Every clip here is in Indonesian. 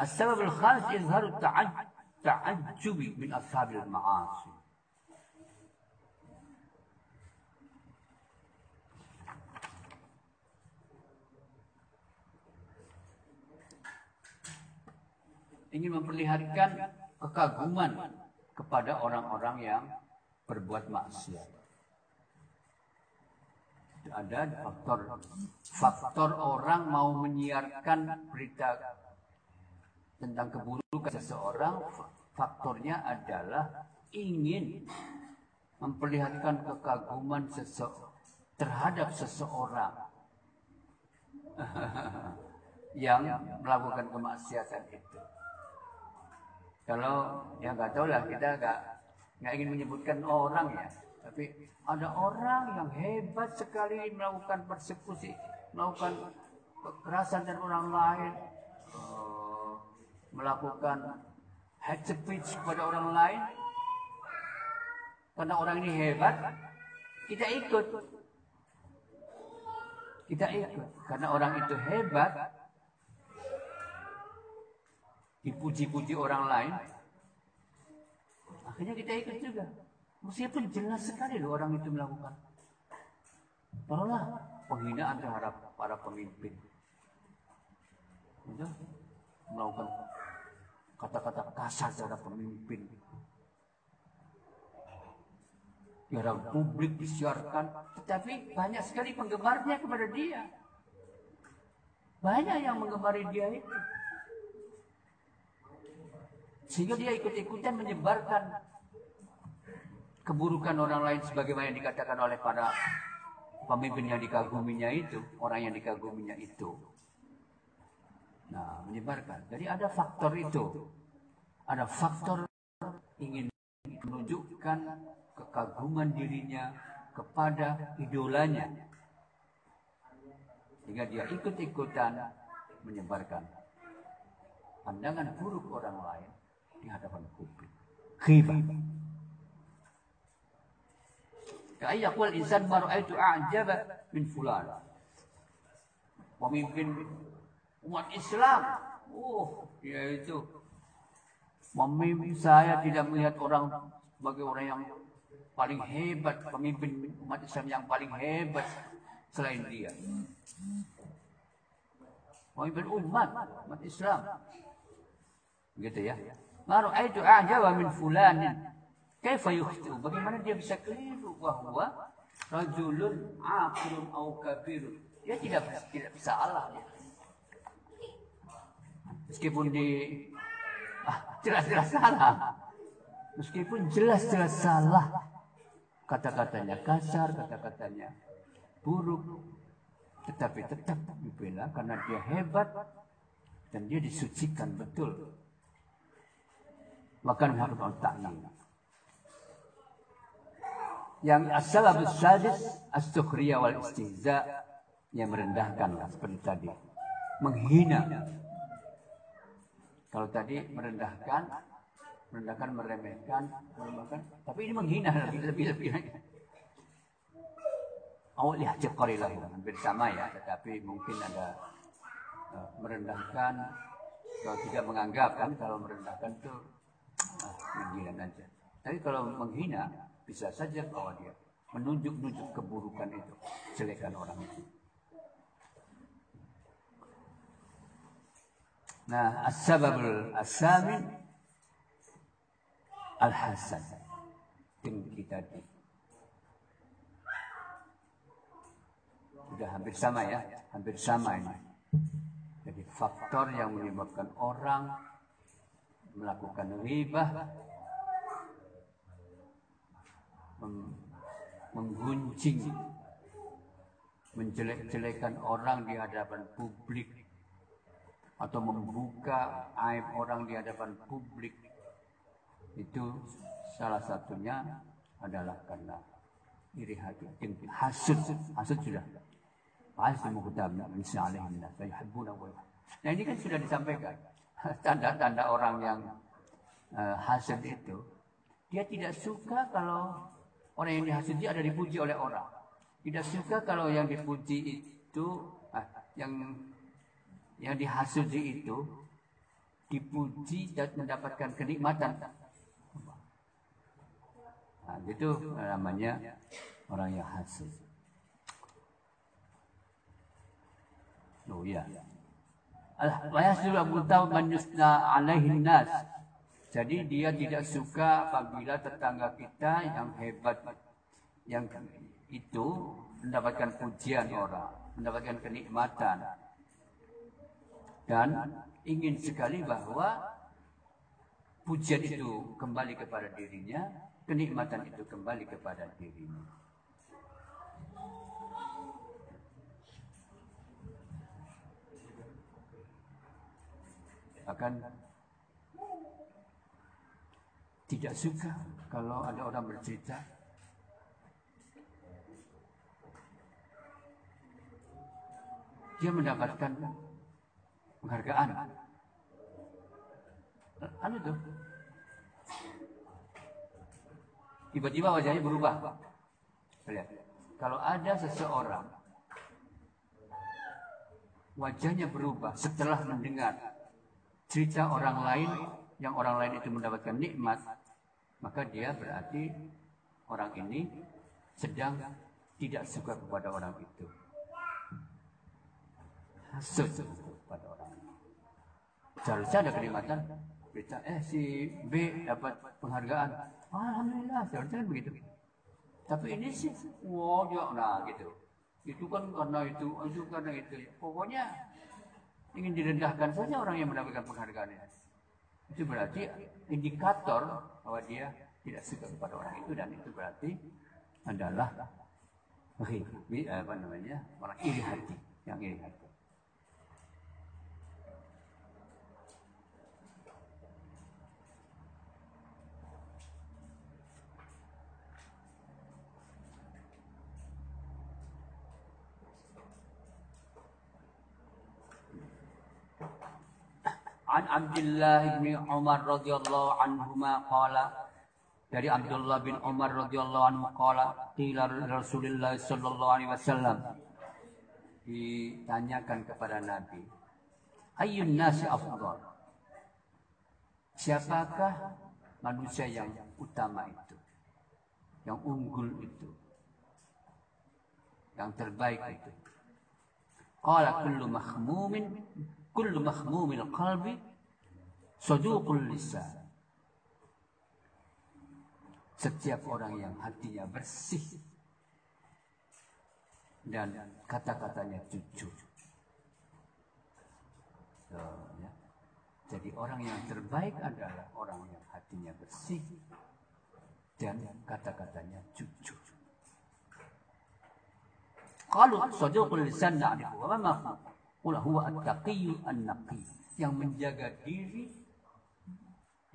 السبب الخامس إظهار التعجب من أصحاب المعاصي ingin memperlihatkan kekaguman kepada orang-orang yang berbuat maksiat. Ada faktor faktor orang mau menyiarkan berita tentang keburukan seseorang, faktornya adalah ingin memperlihatkan kekaguman seseorang terhadap seseorang yang melakukan kemaksiatan itu. Kalau ya nggak tahu lah kita nggak nggak ingin menyebutkan orang ya, tapi ada orang yang hebat sekali melakukan persekusi, melakukan kekerasan dan orang lain, melakukan hate speech kepada orang lain. Karena orang ini hebat, kita ikut. Kita ikut. Karena orang itu hebat, dipuji-puji orang lain, akhirnya kita ikut juga. Meskipun jelas sekali loh orang itu melakukan. Taruhlah penghinaan terhadap para pemimpin. Melakukan kata-kata kasar terhadap pemimpin. Dalam publik disiarkan, tetapi banyak sekali penggemarnya kepada dia. Banyak yang menggemari dia itu. Sehingga dia ikut-ikutan menyebarkan keburukan orang lain sebagaimana yang dikatakan oleh para pemimpin yang dikaguminya itu, orang yang dikaguminya itu. Nah, menyebarkan. Jadi ada faktor itu. Ada faktor ingin menunjukkan kekaguman dirinya kepada idolanya. Sehingga dia ikut-ikutan menyebarkan pandangan buruk orang lain di hadapan publik. Ghibah. Kayak yaqul insan baru itu a'jaba min fulan. Pemimpin umat Islam. Oh, dia itu memimpin saya tidak melihat orang sebagai orang yang paling hebat, pemimpin umat Islam yang paling hebat selain dia. Pemimpin umat, umat Islam. Gitu ya. Ma ra'aitu a'jaba min fulanin. Kaifa yukhti'u? Bagaimana dia bisa keliru bahwa rajulun aqilun au kabirun. Dia tidak tidak salah ya. Meskipun di ah, jelas-jelas salah. Meskipun jelas-jelas salah. Kata-katanya kasar, kata-katanya buruk. Tetapi tetap dibela karena dia hebat dan dia disucikan betul maka harus ta'lim. Yang as-salab sadis as-sukhriya wal istihza yang merendahkan seperti tadi. Menghina. Kalau tadi merendahkan, merendahkan, meremehkan, meremehkan, tapi ini menghina lebih lebih lebih. Awal lihat cekorilah hampir sama ya, tetapi mungkin ada uh, merendahkan kalau tidak menganggap kan kalau merendahkan itu menghina aja. Tapi kalau menghina, bisa saja bahwa dia menunjuk-nunjuk keburukan itu, jelekan orang itu. Nah, as-sababul as-samin al-hasan. Dengki. Sudah hampir sama ya, hampir sama ini. Jadi faktor yang menyebabkan orang melakukan ribah, menggunjing, menjelek-jelekan orang di hadapan publik, atau membuka aib orang di hadapan publik, itu salah satunya adalah karena iri hati, hasud, hasud sudah. Nah ini kan sudah disampaikan. Tanda-tanda orang yang uh, itu, dia tidak suka kalau orang yang dihasudi ada dipuji oleh orang. Tidak suka kalau yang dipuji itu, uh, yang yang dihasudi itu dipuji dan mendapatkan kenikmatan. Nah, itu namanya orang yang hasil. Oh nas. Jadi dia tidak suka apabila tetangga kita yang hebat yang itu mendapatkan pujian orang, mendapatkan kenikmatan. Dan ingin sekali bahwa pujian itu kembali kepada dirinya, kenikmatan itu kembali kepada dirinya. akan tidak suka kalau ada orang bercerita dia mendapatkan penghargaan. Anu tuh. Tiba-tiba wajahnya berubah. Lihat. Kalau ada seseorang wajahnya berubah setelah mendengar cerita orang lain yang orang lain itu mendapatkan nikmat, maka dia berarti orang ini sedang tidak suka kepada orang itu. Hasut itu. Seharusnya ada kenikmatan. Eh si B dapat penghargaan. Alhamdulillah, seharusnya kan begitu. Tapi ini sih, wow, nah gitu. Itu kan karena itu, itu karena itu. Pokoknya ingin direndahkan saja orang yang mendapatkan penghargaan. Itu berarti indikator bahwa dia tidak suka kepada orang itu dan itu berarti adalah apa namanya orang iri hati yang iri hati. An Abdullah bin Umar radhiyallahu anhuma qala dari Abdullah bin Umar radhiyallahu anhu qala qila Rasulullah sallallahu alaihi wasallam ditanyakan kepada Nabi ayyun nasi afdal? Siapakah manusia yang utama itu yang unggul itu yang terbaik itu? Qala kullu mahmumin kullu mahmumil qalbi saduqul lisan. Setiap orang yang hatinya bersih dan kata-katanya jujur. So, ya. Jadi orang yang terbaik adalah orang yang hatinya bersih dan kata-katanya jujur. Kalau saduqul lisan na'rifu wa ma huwa at-taqiyyu an-naqi. Yang menjaga diri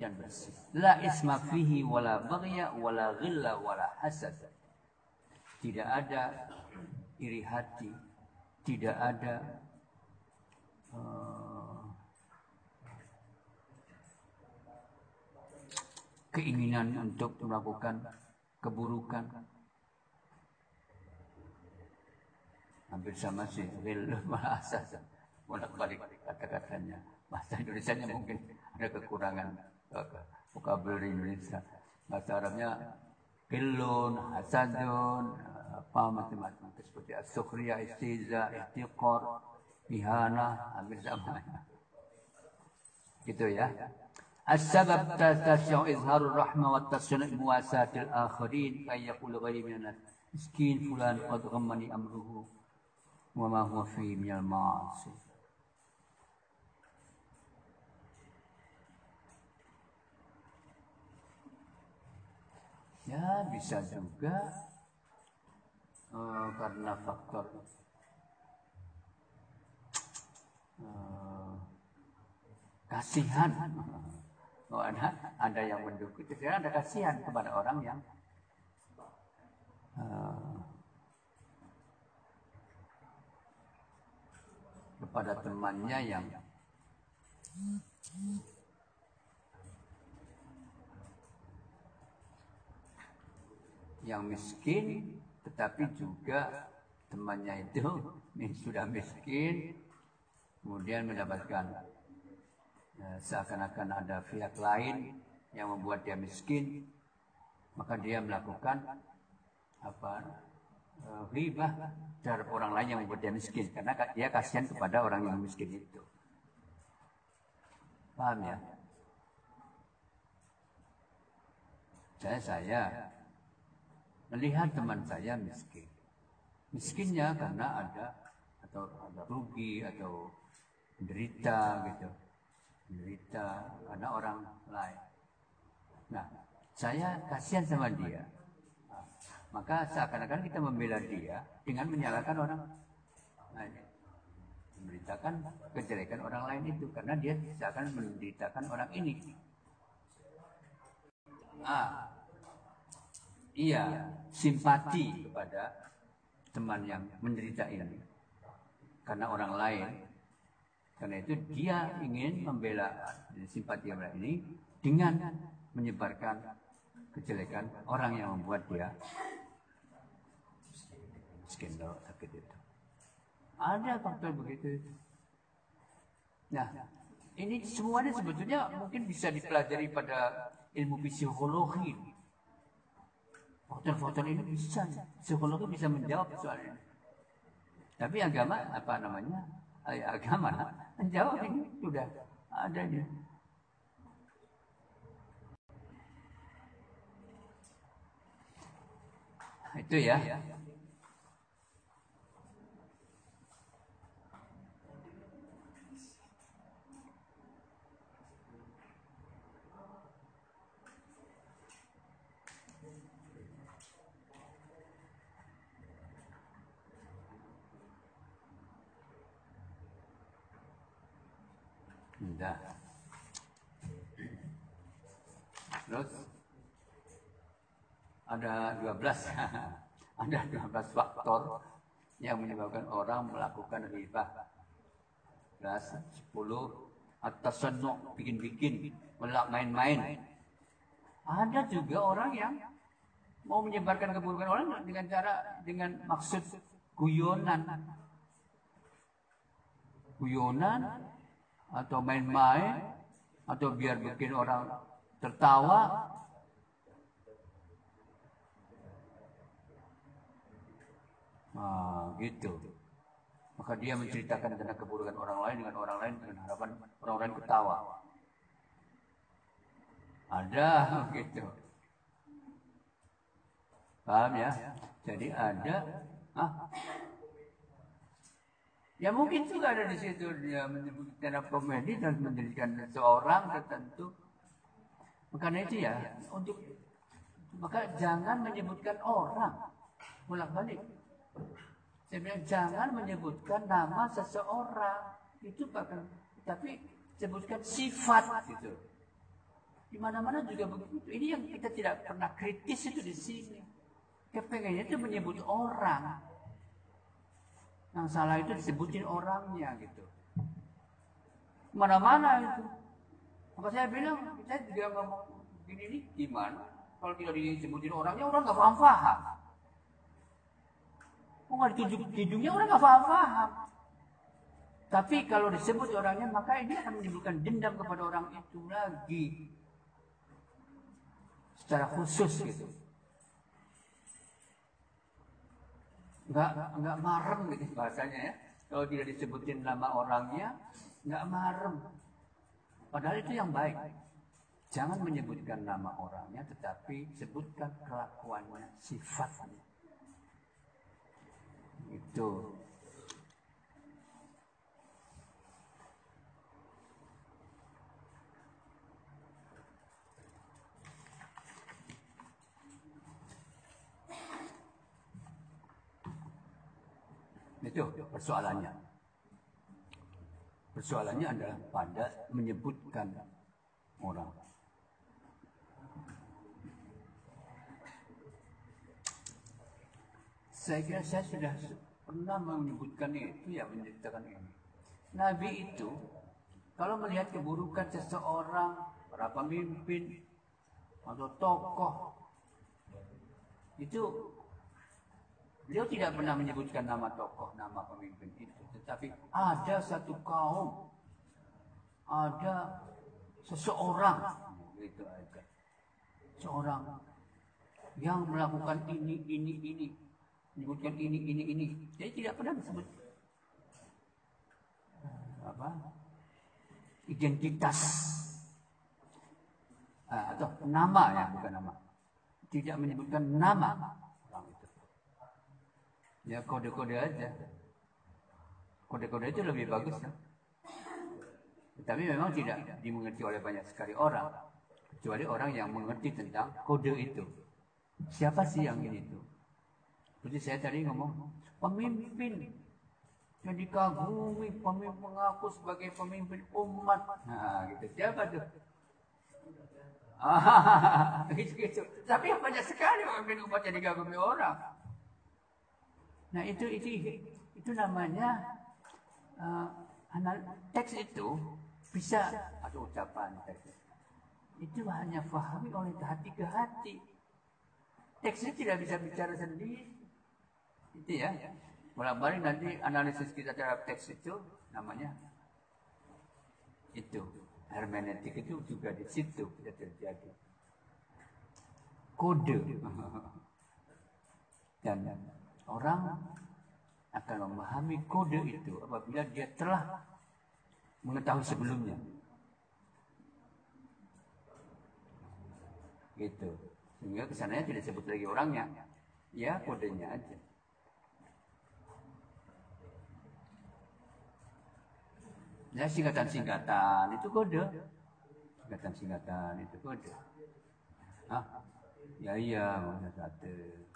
dan bersih. La isma fihi wala baghya wala ghilla wala hasad. Tidak ada iri hati, tidak ada uh, keinginan untuk melakukan keburukan. hampir sama sih real bahasa bolak balik kata-katanya bahasa Indonesia mungkin ada kekurangan vocabulary Indonesia bahasa Arabnya kilun hasadun apa macam-macam seperti as-sukhriya istiza ihtiqar ihana hampir sama gitu ya السبب تسع إظهار الرحمة والتصنع مواساة الآخرين أن يقول غير من الناس مسكين فلان قد غمني أمره وما هو فيه من المعاصي Ya bisa juga uh, karena faktor uh, kasihan. Oh, ada ada yang mendukung, ada kasihan kepada orang yang uh, kepada temannya yang yang miskin tetapi juga temannya itu sudah miskin kemudian mendapatkan ya, seakan-akan ada pihak lain yang membuat dia miskin, maka dia melakukan apa uh, ribah terhadap orang lain yang membuat dia miskin karena dia kasihan kepada orang yang miskin itu. Paham ya? Saya saya melihat teman saya miskin. Miskinnya karena ada atau ada rugi atau menderita gitu. Menderita karena orang lain. Nah, saya kasihan sama dia. Maka seakan-akan kita membela dia dengan menyalahkan orang lain. Memberitakan kejelekan orang lain itu karena dia seakan menderitakan orang ini. Ah, iya, simpati kepada teman yang menderita ini karena orang lain. Karena itu dia ingin membela simpati orang ini dengan menyebarkan kejelekan orang yang membuat dia skandal sakit itu. Ada faktor begitu. Nah, ini semuanya sebetulnya mungkin bisa dipelajari pada ilmu psikologi. Faktor-faktor ini bisa, psikologi bisa menjawab soal ini. Tapi agama apa namanya? Agama menjawab ini sudah adanya. Itu ya. Sudah. Terus ada 12 ada 12 faktor yang menyebabkan orang melakukan riba. Plus 10 atas senok bikin-bikin, melak main-main. Ada juga orang yang mau menyebarkan keburukan orang dengan cara dengan maksud guyonan. Guyonan atau main-main atau biar bikin orang tertawa Nah, gitu. Maka dia menceritakan tentang keburukan orang lain dengan orang lain dengan harapan orang lain ketawa. Ada gitu. Paham ya? Jadi ada ah, Ya mungkin juga ada di situ dia menyebut stand komedi dan menjadikan seorang tertentu. Karena itu ya untuk maka jangan menyebutkan orang bolak balik. Saya bilang jangan menyebutkan nama seseorang itu bahkan tapi sebutkan sifat gitu. Di mana-mana juga begitu. Ini yang kita tidak pernah kritis itu di sini. Kepengennya itu menyebut orang. Yang salah itu disebutin orangnya gitu. Mana-mana itu. Maka saya bilang, saya juga ngomong gini ini gimana? Kalau tidak disebutin orangnya, orang nggak paham-paham. Oh nggak ditunjuk hidungnya, orang nggak paham-paham. Tapi kalau disebut orangnya, maka ini akan menimbulkan dendam kepada orang itu lagi. Secara khusus gitu. nggak nggak marem gitu bahasanya ya. Kalau tidak disebutin nama orangnya, nggak marem. Padahal itu yang baik. Jangan menyebutkan nama orangnya, tetapi sebutkan kelakuannya, sifatnya. Itu Itu persoalannya. Persoalannya adalah pada menyebutkan orang. Saya kira saya sudah pernah menyebutkan itu ya menceritakan ini. Nabi itu kalau melihat keburukan seseorang, para pemimpin atau tokoh itu Beliau tidak pernah menyebutkan nama tokoh, nama pemimpin itu. Tetapi ada satu kaum ada seseorang gitu aja. Seorang yang melakukan ini, ini, ini, menyebutkan ini, ini, ini. Jadi tidak pernah disebut apa? Identitas. Ah, atau nama ya bukan nama. Tidak menyebutkan nama. Orang itu. Ya kode-kode aja kode-kode itu lebih bagus ya tapi memang tidak dimengerti oleh banyak sekali orang kecuali orang yang mengerti tentang kode itu siapa sih yang ini itu seperti saya tadi ngomong pemimpin yang dikagumi pemimpin mengaku sebagai pemimpin umat. Nah, gitu. Siapa tuh? Ah, gitu, gitu. Tapi banyak sekali pemimpin umat yang dikagumi orang. Nah, itu itu itu namanya uh, teks itu bisa ada ucapan teks. Itu hanya fahami oleh hati ke hati. Teksnya tidak bisa bicara sendiri. Itu ya. Bolak-balik nanti analisis kita terhadap teks itu namanya itu. Hermeneutik itu juga di situ bisa terjadi. Kode. Dan orang akan memahami kode itu apabila dia telah mengetahui sebelumnya gitu sehingga ke sananya tidak sebut lagi orangnya ya kodenya aja Ya singkatan-singkatan itu kode. Singkatan-singkatan itu kode. Hah? Ya iya, satu.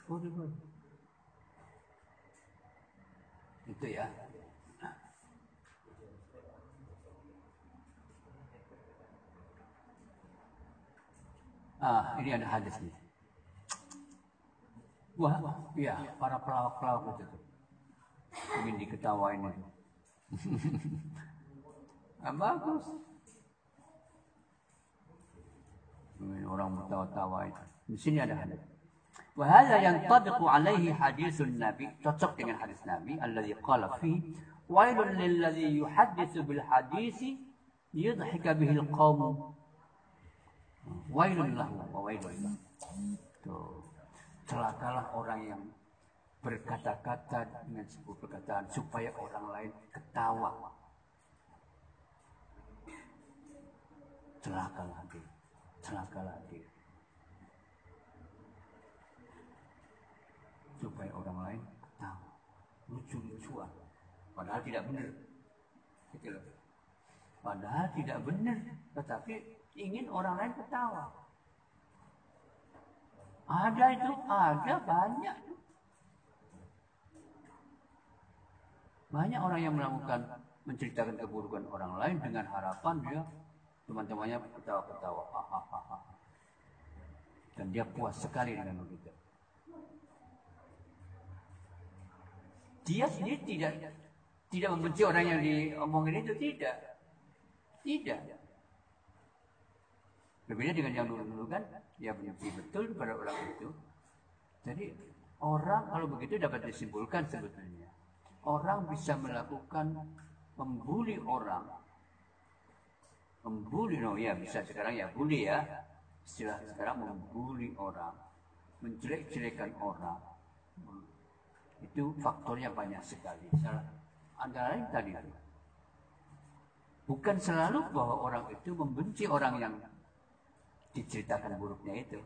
Kode kode. Itu ya. Ah, ini ada hadis nih. Wah, iya, para pelawak-pelawak itu. Ingin diketawain itu. Nah, bagus. Orang mutawa-tawa itu. Di sini ada hadis. Wahada yang tabiqu alaihi hadisun Nabi. Cocok dengan hadis Nabi. Alladhi qala fi. Wailun lilladhi yuhadithu bil hadisi. Yudhika bihil qawmu. Wailun lahu wa wailun lahu. Tuh. Celakalah orang yang berkata-kata dengan sebuah perkataan supaya orang lain ketawa. celakalah dia, celakalah dia. Supaya orang lain tahu, lucu-lucuan. Padahal tidak benar. Gitu loh. Padahal tidak benar, tetapi ingin orang lain ketawa. Ada itu, ada banyak. Banyak orang yang melakukan menceritakan keburukan orang lain dengan harapan dia teman-temannya ketawa-ketawa. Dan dia puas sekali dengan begitu. Dia sendiri tidak tidak membenci orang yang diomongin itu tidak. Tidak. Berbeda dengan yang dulu-dulu kan, dia benci betul kepada orang itu. Jadi orang kalau begitu dapat disimpulkan sebetulnya. Orang bisa melakukan membuli orang membuli no ya bisa sekarang ya bully ya istilah sekarang membuli orang menjelek-jelekan orang itu faktornya banyak sekali. Antara lain tadi. Bukan selalu bahwa orang itu membenci orang yang diceritakan buruknya itu.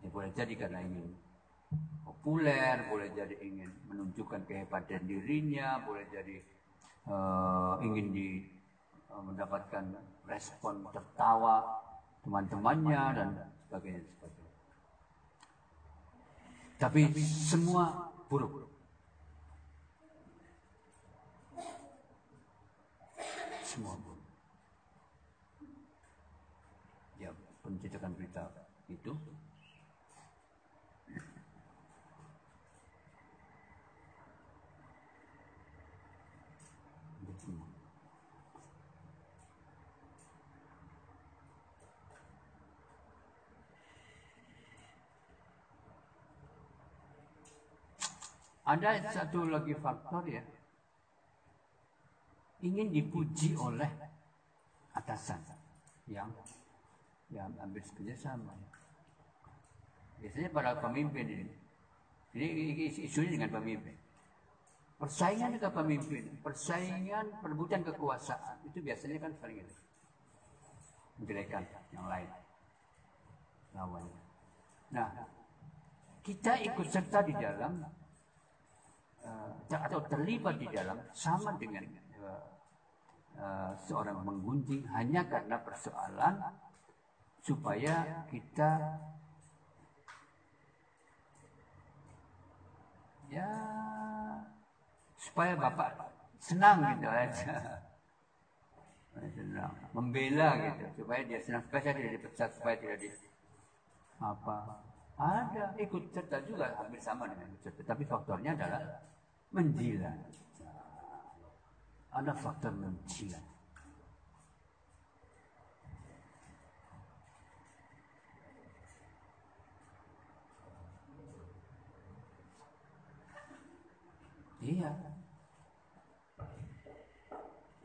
Ya boleh jadi karena ingin populer boleh jadi ingin menunjukkan kehebatan dirinya boleh jadi uh, ingin di Eh, mendapatkan respon tertawa teman-temannya dan sebagainya. Tapi semua buruk. Semua buruk. Ya, pencetakan berita itu Ada satu lagi faktor ya. ingin dipuji oleh atasan yang yang ambil kerjasama. Biasanya para pemimpin ini. Jadi isunya dengan pemimpin. Persaingan dengan pemimpin, persaingan perebutan kekuasaan itu biasanya kan saling itu. Menjelekan yang lain. Lawannya. Nah, kita ikut serta di dalam atau terlibat di dalam sama dengan uh, seorang menggunting hanya karena persoalan supaya kita ya supaya bapak senang gitu aja. Senang membela gitu supaya dia senang supaya saya tidak dipecat supaya tidak di apa. Ada ikut serta juga hampir sama dengan serta. Tapi faktornya adalah menjilat ada faktor menjilat Iya.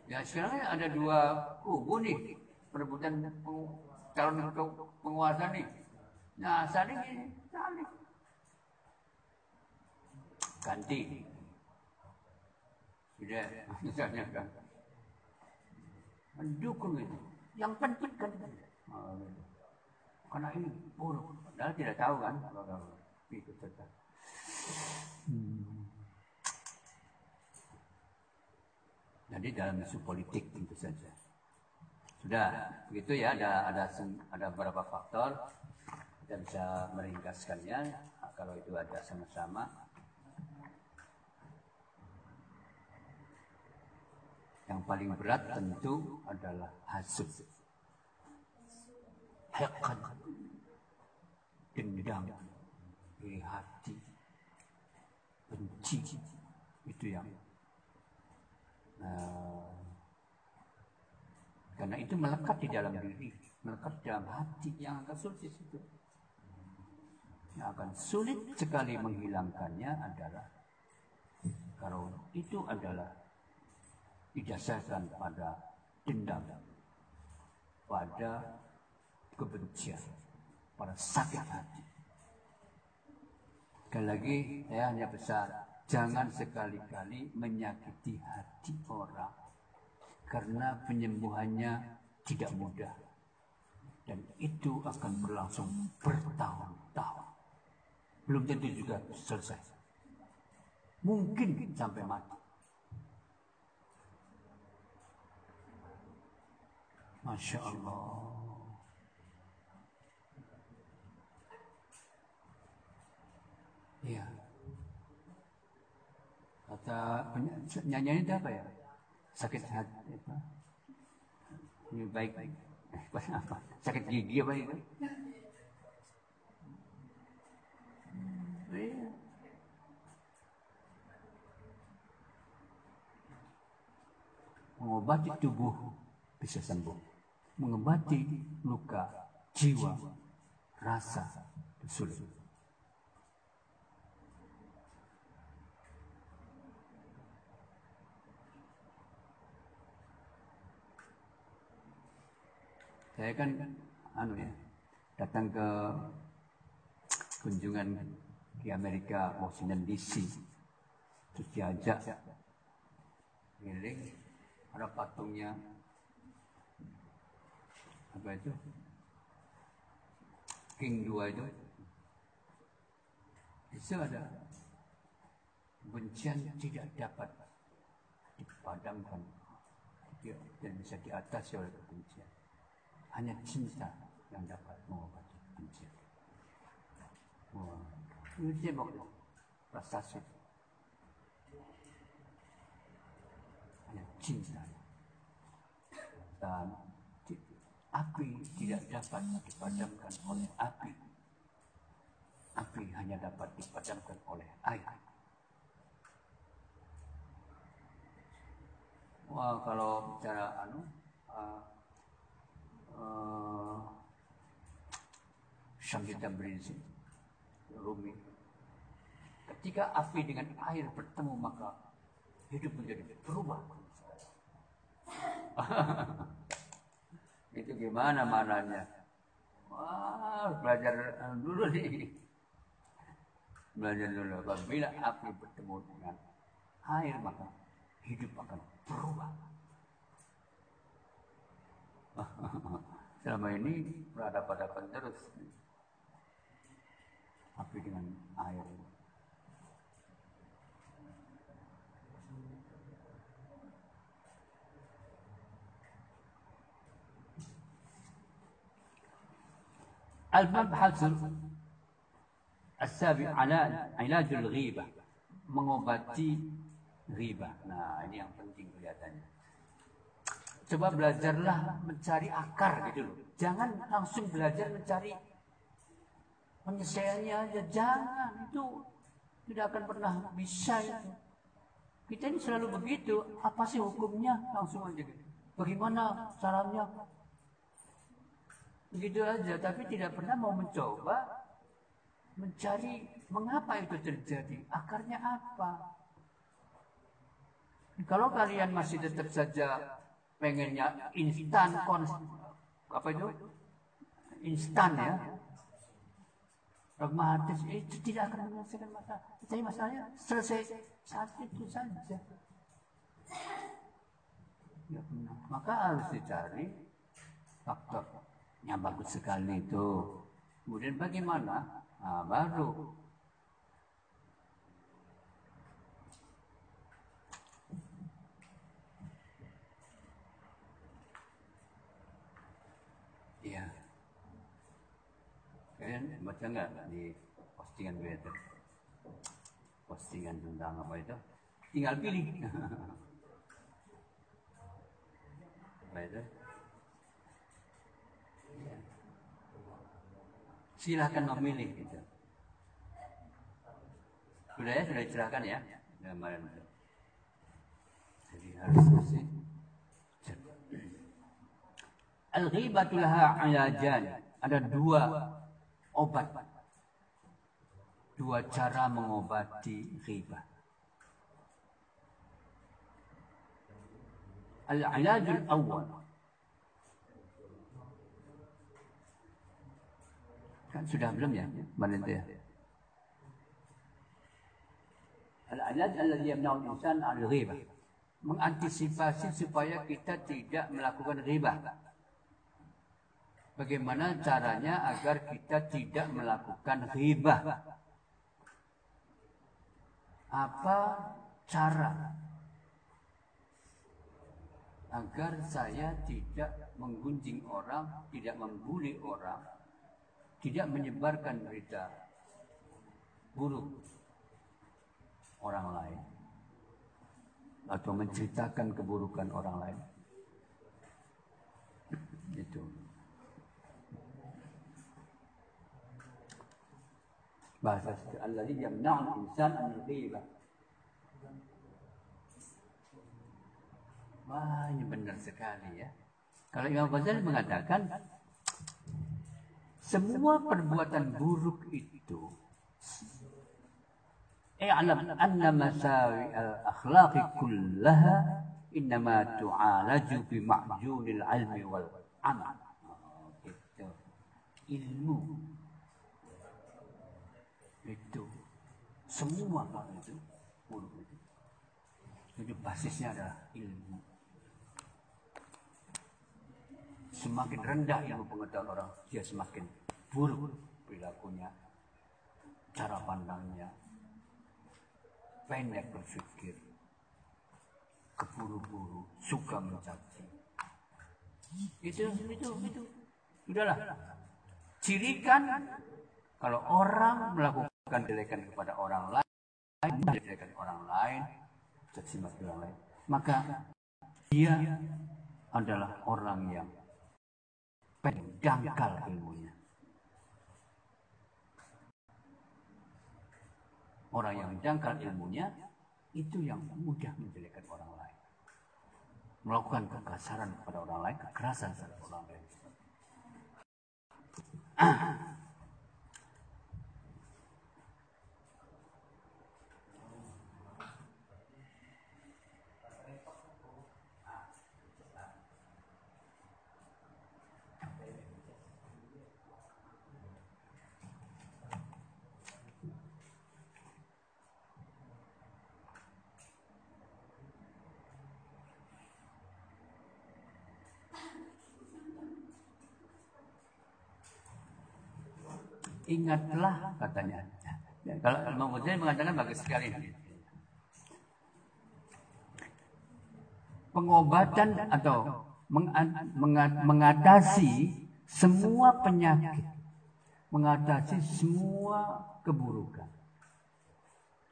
Ya sekarang ada dua kubu nih perebutan calon penguasa nih. Nah saling ini, saling ganti. Sudah, misalnya kan. Mendukung itu. Yang penting kan. Karena ini buruk. Padahal tidak tahu kan. Itu tetap. Hmm. Jadi dalam isu politik tentu saja. Sudah, begitu ya ada ada ada beberapa faktor kita bisa meringkaskannya kalau itu ada sama-sama. Yang paling berat tentu adalah hasud. Hekad. Dendam. Iri hati. Benci. Itu yang Nah, karena itu melekat di dalam diri, melekat di dalam hati yang akan sulit itu. Yang akan sulit sekali menghilangkannya adalah kalau itu adalah didasarkan pada dendam, pada kebencian, pada sakit hati. Sekali lagi saya hanya besar Jangan sekali-kali menyakiti hati orang karena penyembuhannya tidak mudah. Dan itu akan berlangsung bertahun-tahun. Belum tentu juga selesai. Mungkin sampai mati. Masya Allah. Ya. Kata nyanyian itu apa ya? Sakit hati apa? Ini baik baik. apa? Sakit gigi apa itu? Iya. Mengobati tubuh bisa sembuh. Mengobati luka jiwa, rasa sulit. saya kan anu ya datang ke kunjungan di Amerika Washington DC terus diajak keliling ada patungnya apa itu King dua itu itu ada bencian tidak dapat dipadamkan dan bisa diatasi oleh kebencian hanya cinta yang dapat mengobati benci. Wah, ini dia mau prestasi. Hanya cinta. Dan api tidak dapat dipadamkan oleh api. Api hanya dapat dipadamkan oleh air. Wah, kalau bicara anu, uh, uh, Sangita Brinzi Rumi ketika api dengan air bertemu maka hidup menjadi berubah itu gimana mananya? Wah, belajar dulu nih. Belajar dulu. Apabila api bertemu dengan air, maka hidup akan berubah. Selama ini berada pada terus api dengan air. Al-Fab As-Sabi ala ilajul ghibah. Mengobati ghibah. Nah, ini yang penting kelihatannya. Coba belajarlah mencari akar gitu loh. Jangan langsung belajar mencari penyelesaiannya aja. Jangan, itu tidak akan pernah bisa itu. Kita ini selalu begitu. Apa sih hukumnya? Langsung aja. Gitu. Bagaimana caranya? Begitu aja, tapi tidak pernah mau mencoba mencari mengapa itu terjadi, akarnya apa. Kalau kalian masih tetap saja pengennya instan apa itu? Instan ya. Pragmatis itu tidak akan menyelesaikan masalah. Tapi masalahnya selesai saat itu saja. Ya, maka harus dicari faktor yang bagus sekali itu. Kemudian bagaimana? Nah, baru Iya. Kalian baca nggak di postingan gue itu? Postingan tentang apa itu? Tinggal pilih. apa itu? Silahkan memilih gitu. Sudah ya, sudah dicerahkan ya. Kemarin. Jadi harus bersih. Al-ghibatu laha ilajan. Ada dua obat. Dua cara mengobati ghibah. Al-ilajul awal. Kan sudah belum ya? Kemarin itu ya. Al-alad alladhi yamna'u insan al-ghibah. Mengantisipasi supaya kita tidak melakukan ghibah. Bagaimana caranya agar kita tidak melakukan ghibah? Apa cara agar saya tidak menggunjing orang, tidak membuli orang, tidak menyebarkan berita buruk orang lain atau menceritakan keburukan orang lain. Itu. Bahasa alladhi yamna'u insan an ghibah. Wah, ini benar sekali ya. Kalau Imam Ghazali mengatakan semua perbuatan buruk itu i'lam anna masawi al-akhlaqi kullaha innama tu'alaju bi ma'junil ilmi wal amal. Ilmu. Itu. Semua itu buruk itu. Jadi basisnya adalah ilmu. Semakin rendah ilmu pengetahuan orang, dia semakin buruk perilakunya, cara pandangnya, pendek berpikir, keburu-buru, suka mencaci. Itu, itu, itu. Sudahlah. Cirikan kalau orang melakukan kejelekan kepada orang lain, kejelekan orang lain, caci maki orang lain, maka dia adalah orang yang pendangkal ilmunya. Orang yang dangkal ilmunya itu yang mudah menjelekkan orang lain. Melakukan kekasaran kepada orang lain, kekerasan kepada orang lain. Ingatlah katanya. Ya, kalau Imam Ghazali mengatakan bagus sekali. Pengobatan atau mengatasi semua penyakit, mengatasi semua keburukan.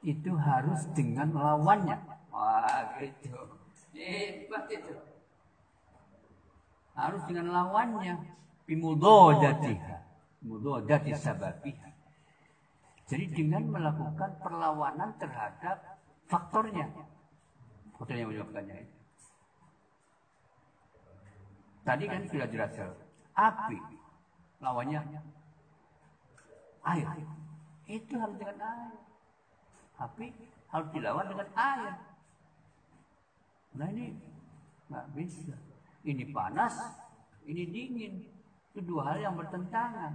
Itu harus dengan lawannya. Wah, gitu. Hebat itu. Harus dengan lawannya. Bimudodatiha. Mudodati sababiha. Jadi dengan melakukan perlawanan terhadap faktornya. Faktor yang menyebabkannya itu. Tadi kan sudah jelas api lawannya air. Itu harus dengan air. Api harus dilawan dengan air. Nah ini nggak bisa. Ini panas, ini dingin. Itu dua hal yang bertentangan.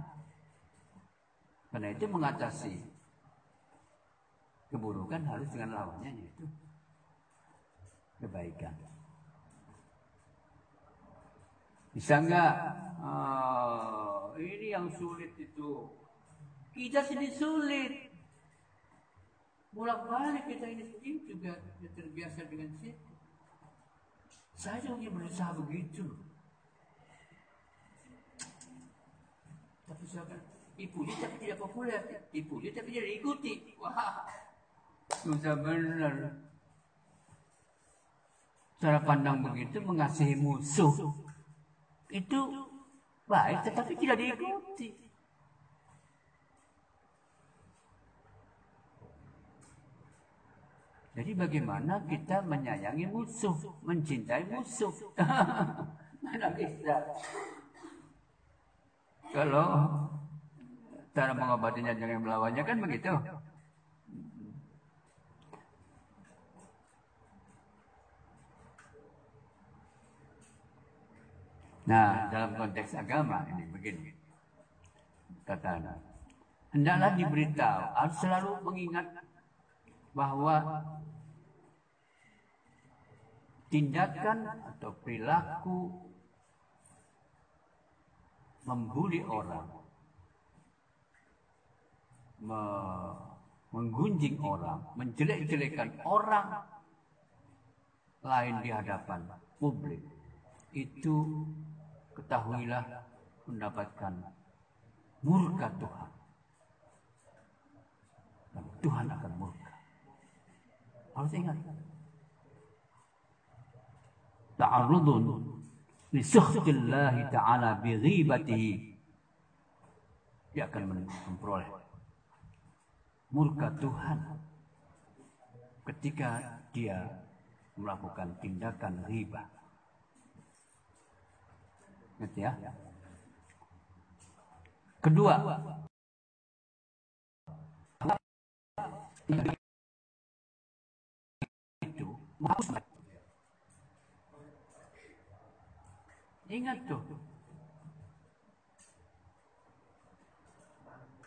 Karena itu mengatasi keburukan harus dengan lawannya yaitu kebaikan. Bisa nggak? Uh, ini yang sulit itu. Kita sini sulit. Bolak balik kita ini sendiri juga terbiasa dengan situ. Saya juga berusaha begitu. Tapi kan dia tapi tidak populer. dia tapi tidak diikuti. Wah, susah benar. Cara pandang begitu mengasihi musuh itu baik tetapi tidak diikuti. Jadi bagaimana kita menyayangi musuh, mencintai musuh? Mana bisa? Kalau cara mengobatinya jangan melawannya kan begitu. Nah, dalam konteks agama ini begini. Kata hendaklah diberitahu, harus selalu mengingat bahwa tindakan atau perilaku membuli orang, menggunjing orang, menjelek-jelekan orang lain di hadapan publik itu ketahuilah mendapatkan murka Tuhan. Dan Tuhan akan murka. Harus ingat. Ta'arudun li sukhtillahi ta'ala bi ghibatihi. Dia akan memperoleh murka Tuhan ketika dia melakukan tindakan riba. Gitu ya. Kedua, itu Ingat tuh.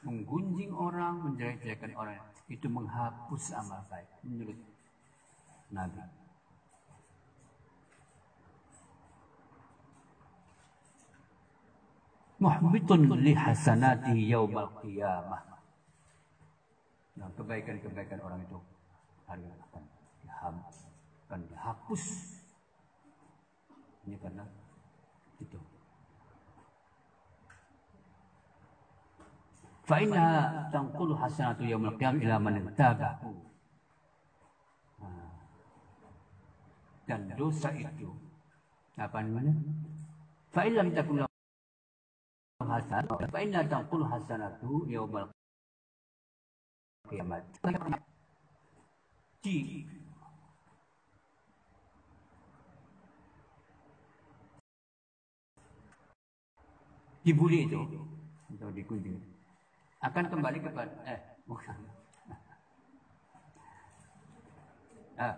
Menggunjing orang, menjelek-jelekan orang. Itu menghapus amal baik. Menurut Nabi. muhbitun li hasanati yaumal qiyamah. Nah, kebaikan-kebaikan orang itu hari akan akan dihapus. Ini karena itu. Fa inna tanqulu hasanatu yaumal qiyamah ila man tabahu. Nah, dan dosa itu apa namanya? Fa illam takun hasan fa inna taqul hasanatu yaumal kiamat di dibuli itu atau dikunjungi akan kembali kepada eh bukan. Nah,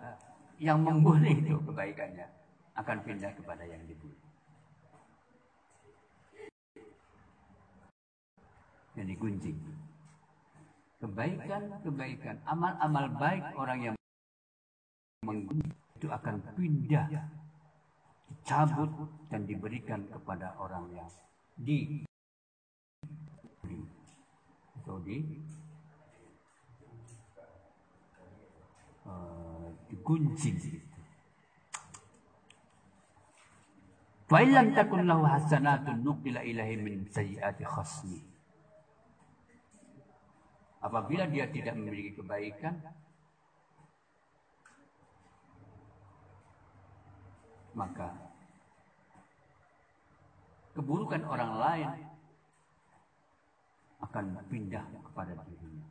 yang membuli itu kebaikannya akan pindah kepada yang dibuli yang digunjing. Kebaikan-kebaikan, amal-amal baik orang yang menggunjing itu akan pindah, dicabut dan diberikan kepada orang yang di di uh, digunjing gitu. Fa illam takun lahu hasanatun nuqila ilahi min sayyiati khasmi. Apabila dia tidak memiliki kebaikan, maka keburukan orang lain akan pindah kepada dirinya.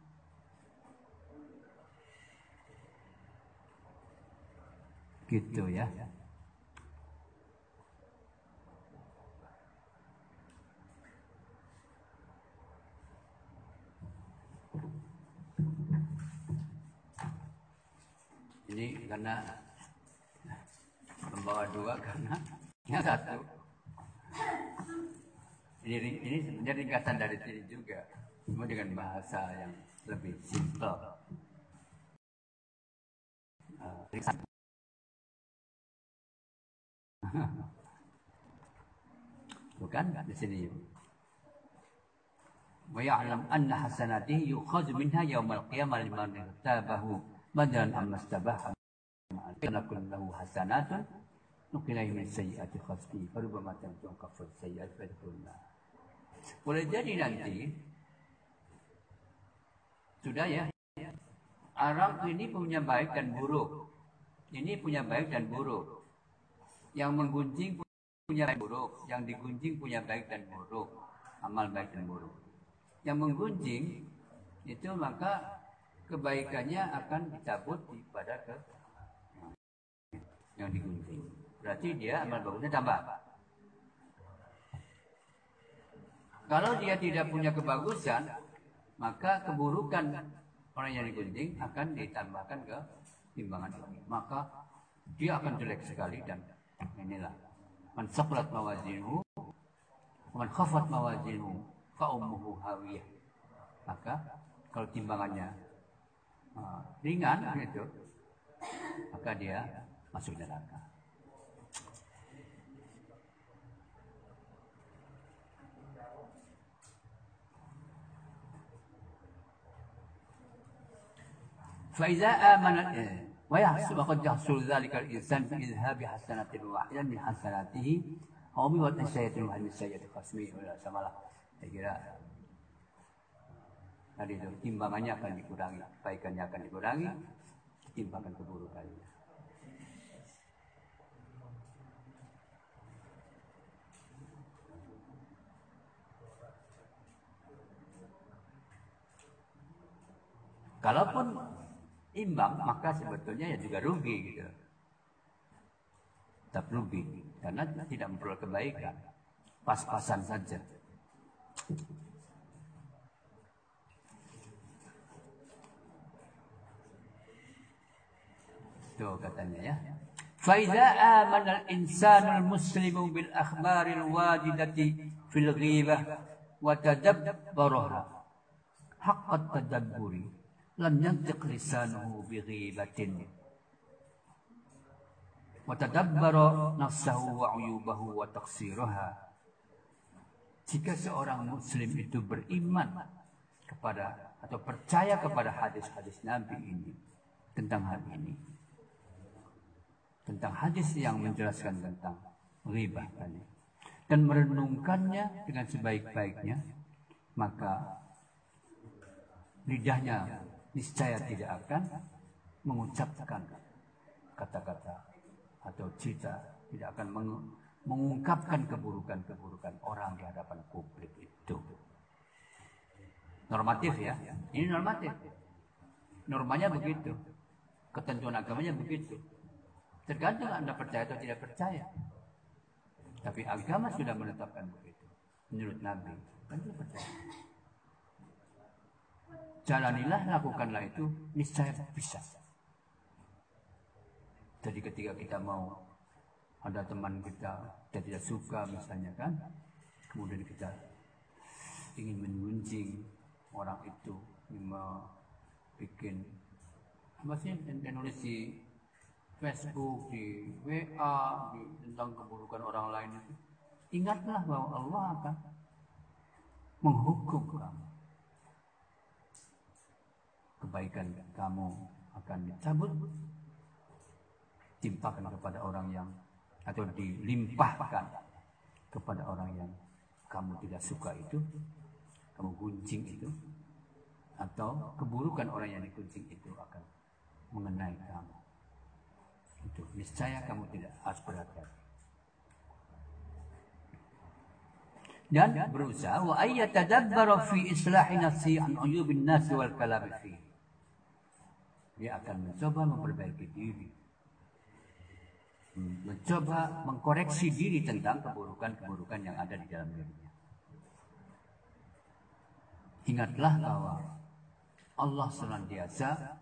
Gitu ya. Ini karena membawa dua karena satu. Ini, ini sebenarnya ringkasan dari sini juga, cuma dengan bahasa yang lebih simple. Uh, Bukan di sini. ويعلم أن حسناته يؤخذ منها يوم القيامة لمن ارتابه بدلا أما استباح كان له حسنات nukilah min sayyati khasbi farubama tamtung kafir sayyat fadkhulna boleh jadi nanti. Sudah ya. Orang ini punya baik dan buruk. Ini punya baik dan buruk. Yang menggunjing punya baik buruk. Yang digunjing punya baik dan buruk. Amal baik dan buruk. Yang menggunjing itu maka kebaikannya akan dicabut pada ke yang digunjing. Berarti dia amal bagusnya tambah. Kalau dia tidak punya kebagusan, maka keburukan orang yang digunjing akan ditambahkan ke timbangan ini. Maka dia akan jelek sekali dan inilah man saqlat mawazinuhu man khafat mawazinuhu hawiyah. Maka kalau timbangannya uh, ringan gitu, maka dia masuk neraka. فإذا آمن ويحسب قد يحصل ذلك الإنسان في إذهاب حسنة واحدة من حسناته أو من سيئة واحدة من سيئة خصمه ولا samalah saya kira tadi itu timbangannya akan dikurangi kebaikannya akan dikurangi timbangan keburukannya Kalaupun imbang maka sebetulnya ya juga rugi gitu. Tetap rugi karena tidak memperoleh kebaikan. Pas-pasan saja. Tuh katanya ya. فإذا آمن الإنسان المسلم بالأخبار الواجدة في الغيبة وتدبرها حق التدبر bighibatin wa tadabbara nafsahu wa uyubahu wa taqsiraha. Jika seorang muslim itu beriman kepada atau percaya kepada hadis-hadis Nabi ini tentang hal ini tentang hadis yang menjelaskan tentang ghibah tadi dan merenungkannya dengan sebaik-baiknya maka lidahnya niscaya tidak akan mengucapkan kata-kata atau cerita, tidak akan mengungkapkan keburukan-keburukan orang di hadapan publik itu. Normatif ya, ini normatif. Normanya begitu, ketentuan agamanya begitu. Tergantung Anda percaya atau tidak percaya. Tapi agama sudah menetapkan begitu. Menurut Nabi, tentu percaya jalanilah, lakukanlah itu, niscaya bisa. Jadi ketika kita mau ada teman kita, kita tidak suka misalnya kan, kemudian kita ingin mengunjing orang itu, bikin apa sih nulis di Facebook, di WA, di, tentang keburukan orang lain itu. Ingatlah bahwa Allah akan menghukum kamu kebaikan kamu akan dicabut, timpakan kepada orang yang atau dilimpahkan kepada orang yang kamu tidak suka itu, kamu gunjing itu, atau keburukan orang yang dikuncing itu akan mengenai kamu. Itu niscaya kamu tidak harus berhati-hati. Dan berusaha wa ayyatadabbara fi islahi nafsi an uyubin nasi wal kalam fi. Dia akan mencoba memperbaiki diri. Mencoba mengkoreksi diri tentang keburukan-keburukan yang ada di dalam dirinya. Ingatlah bahwa Allah senantiasa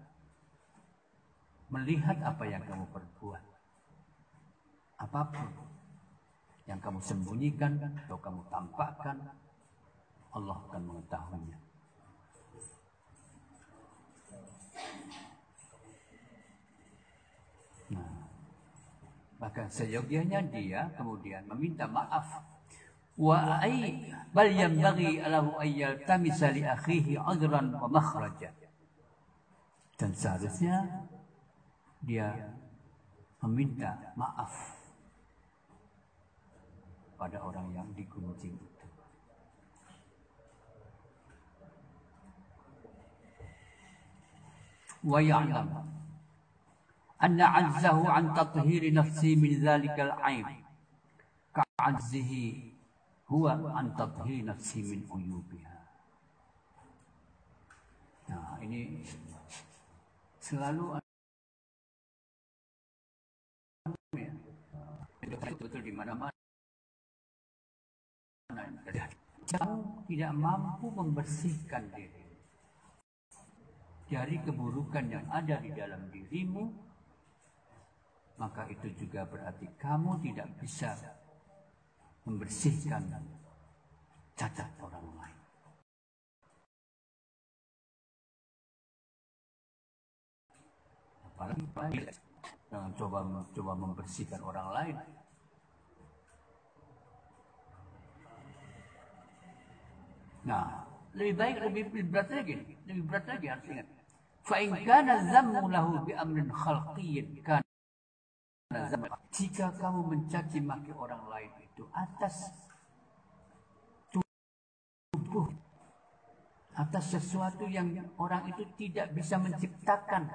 melihat apa yang kamu perbuat. Apa pun yang kamu sembunyikan atau kamu tampakkan, Allah akan mengetahuinya. Nah, maka seyogianya dia kemudian meminta maaf. Wa ay bal yanbaghi lahu ay yaltamisa li akhihi udran wa makhraja. Dan seharusnya dia meminta maaf pada orang yang digunjing. Wa ya'lam anna 'azzahu 'an tathhir nafsi min dhalikal 'aib ka'azzihi huwa an tathhir nafsi min uyubiha. Nah, ini selalu betul. Kamu tidak mampu membersihkan diri dari keburukan yang ada di dalam dirimu, maka itu juga berarti kamu tidak bisa membersihkan cacat orang lain. Apalagi jangan coba coba membersihkan orang lain Nah, lebih baik lebih, berat lagi, lebih berat lagi harus ingat. Fa kana zammu lahu bi amrin khalqiyyin kana jika kamu mencaci maki orang lain itu atas tubuh atas sesuatu yang orang itu tidak bisa menciptakan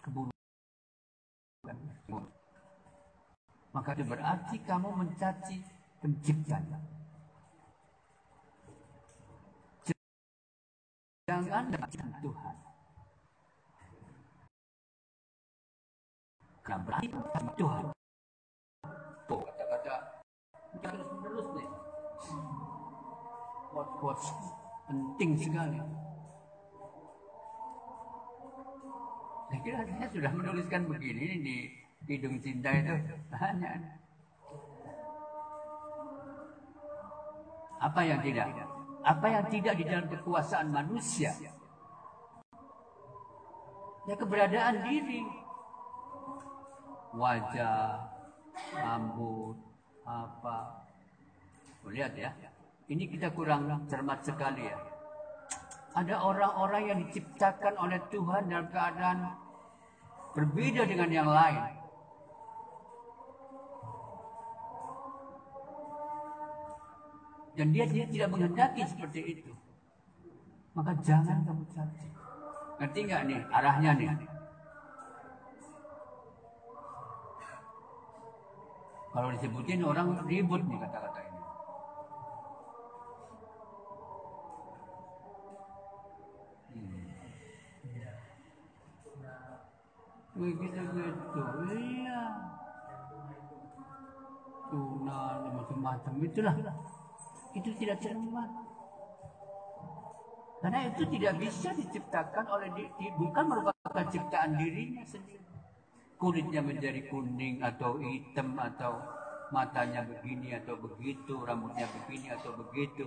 keburukan maka itu berarti kamu mencaci penciptanya. Jangan Tuhan. Karena berarti Tuhan. Tuh kata-kata terus menerus nih. Quote-quote penting sekali. Saya kira saya sudah menuliskan begini di Hidung Cinta itu. Hanya apa yang tidak? apa yang tidak di dalam kekuasaan manusia. Ya keberadaan diri. Wajah, rambut, apa. Oh, lihat ya. Ini kita kurang cermat sekali ya. Ada orang-orang yang diciptakan oleh Tuhan dalam keadaan berbeda dengan yang lain. Dan dia, dia tidak menghendaki seperti itu. Maka jangan kamu caci. Ngerti nggak nih arahnya nih? Kalau disebutin orang ribut nih kata-kata ini. Hmm. Begitu gitu, iya. Tuna macam-macam itulah itu tidak cermat. Karena itu tidak bisa diciptakan oleh di, bukan merupakan ciptaan dirinya sendiri. Kulitnya menjadi kuning atau hitam atau matanya begini atau begitu, rambutnya begini atau begitu.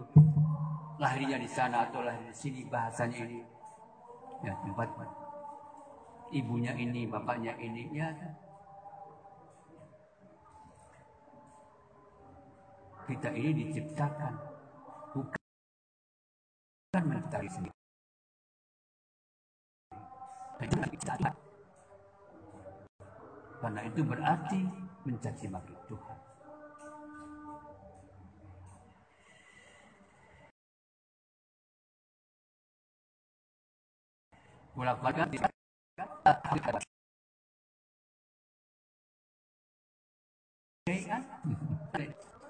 Lahirnya di sana atau lahir di sini bahasanya ini. Ya, tempat ibunya ini, bapaknya ini, ya kita ini diciptakan bukan mencari sendiri. Itu berarti mencaci maki Tuhan.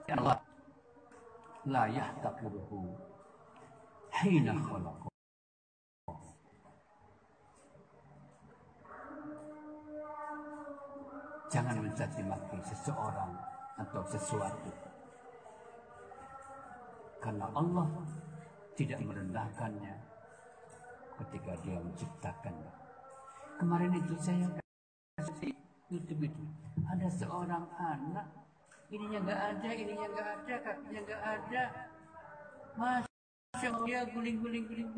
Allah la yahtaqiruhu hina Jangan mencaci maki seseorang atau sesuatu. Karena Allah tidak merendahkannya ketika dia menciptakannya. Kemarin itu saya kasih YouTube itu. Ada seorang anak, ininya nggak ada, ininya nggak ada, kakinya nggak ada. Masya Allah, dia guling-guling guling.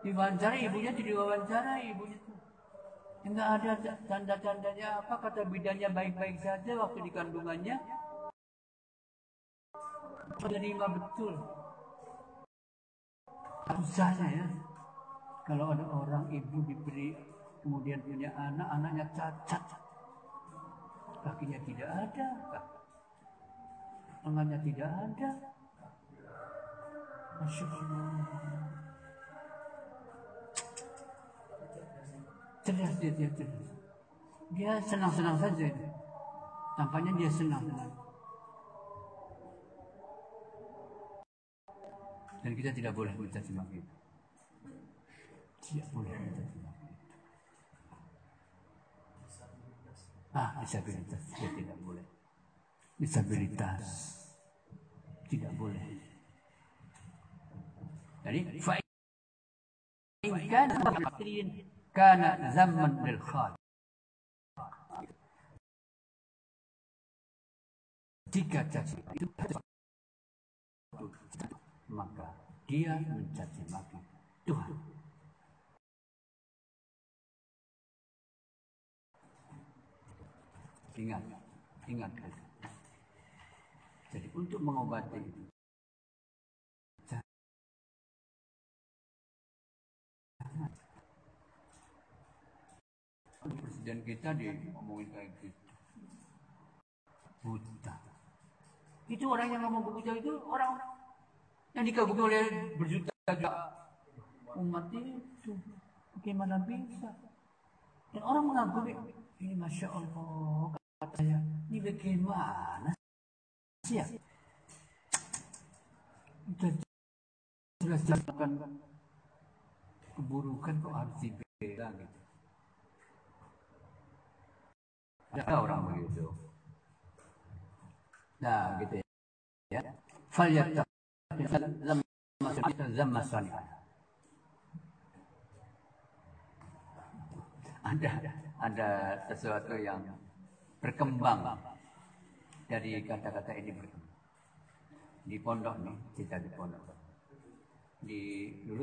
Diwawancara ibunya tidak diwawancara ibunya tuh. Enggak ada tanda-tandanya apa kata bidannya baik-baik saja waktu di kandungannya. Menerima betul. Susahnya ya. Kalau ada orang ibu diberi kemudian punya anak, anaknya cacat. Kakinya tidak ada. Tangannya tidak ada. Masya Allah. Cerdas dia, dia cerdas. Dia senang-senang saja itu. Tampaknya dia senang-senang. Dan kita tidak boleh mencaci maki. Tidak boleh mencaci maki. Ah, disabilitas dia tidak boleh. Disabilitas tidak boleh. Jadi, fa'in kana zaman lil khaliq. Jika caci itu maka dia mencaci maki Tuhan. Ingat, ingat. Jadi untuk mengobati presiden kita ngomongin kayak gitu. Buta. Itu orang yang ngomong buta itu orang yang dikagumi oleh berjuta-juta umat itu. Bagaimana bisa? Dan orang mengagumi ini masya Allah katanya ini bagaimana sih ya? Kita jelas jelaskan keburukan kok harus dibela gitu ada orang begitu. Nah, gitu ya. Falyattaq zamma Ada ada sesuatu yang berkembang dari kata-kata ini berkembang. Di pondok nih, kita di pondok. Di dulu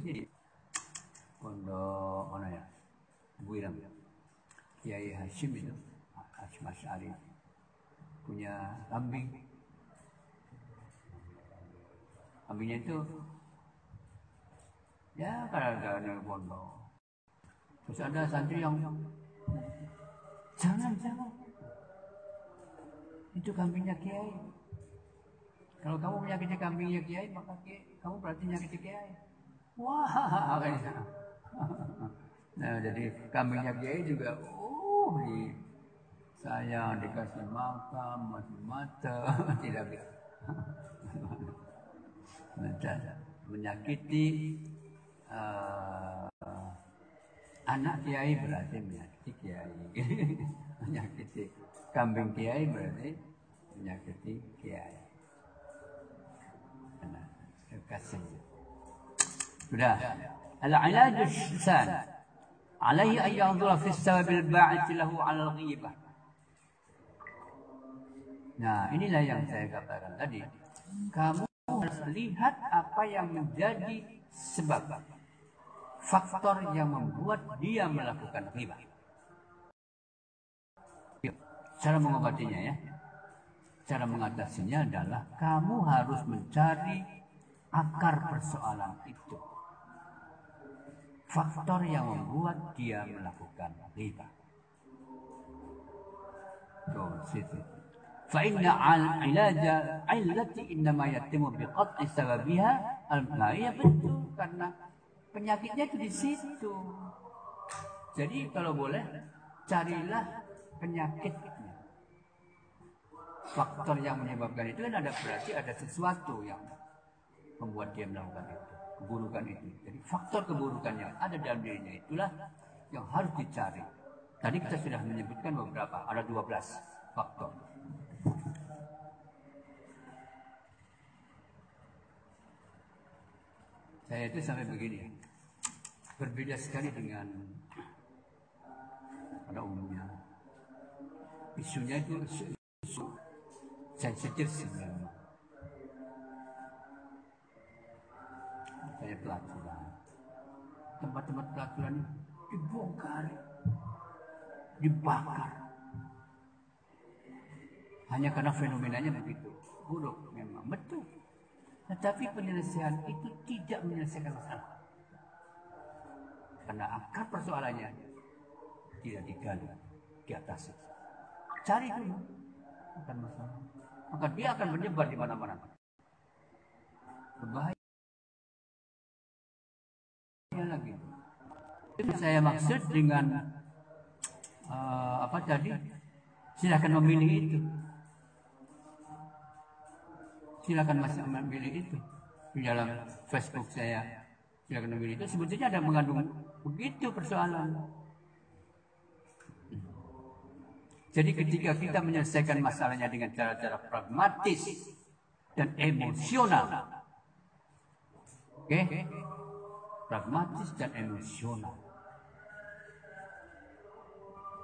di pondok mana ya? Buiram ya Kiai Hashim itu Hashim Asyari punya kambing. Kambingnya itu ya kadang ada pondok terus ada santri yang jangan jangan. Itu kambingnya kiai. Kalau kamu menyakiti kambingnya kiai maka kiai, kamu berarti menyakiti kiai. Wah nah jadi kambingnya kiai juga di saya dikasih makan masih mata tidak bisa. Menyakiti uh, anak kiai berarti menyakiti kiai. Menyakiti kambing kiai berarti menyakiti kiai. Nah, kasih sudah. Al-ilaj alaihi an yanzura fi sababil ba'id lahu 'ala al-ghibah. Nah, inilah yang saya katakan tadi. Kamu harus lihat apa yang menjadi sebab faktor yang membuat dia melakukan ghibah. Cara mengobatinya ya. Cara mengatasinya adalah kamu harus mencari akar persoalan itu faktor yang membuat dia melakukan riba. Tuh, situ. فإن علاج علة إنما يتم بقطع سببها nah ya betul karena penyakitnya itu di situ. Jadi kalau boleh carilah penyakitnya. Faktor yang menyebabkan itu kan ada berarti ada sesuatu yang membuat dia melakukan itu keburukan itu. Jadi faktor keburukan yang ada dalam dirinya itulah yang harus dicari. Tadi kita sudah menyebutkan beberapa, ada 12 faktor. Saya itu sampai begini, berbeda sekali dengan pada umumnya. Isunya itu isu sensitif sebenarnya. Kayak pelacuran. Tempat-tempat pelacuran dibongkar, dibakar. Hanya karena fenomenanya begitu. Buruk memang, betul. Tetapi penyelesaian itu tidak menyelesaikan masalah. Karena akar persoalannya tidak digali di atas. Cari dulu akan masalah. Maka dia akan menyebar di mana-mana. Berbahaya lagi. Saya maksud dengan uh, apa tadi? Silakan memilih itu. Silakan masih memilih itu di dalam Facebook saya. Silakan memilih itu. Sebetulnya ada mengandung begitu persoalan. Jadi ketika kita menyelesaikan masalahnya dengan cara-cara pragmatis dan emosional, oke, okay? Pragmatis dan emosional,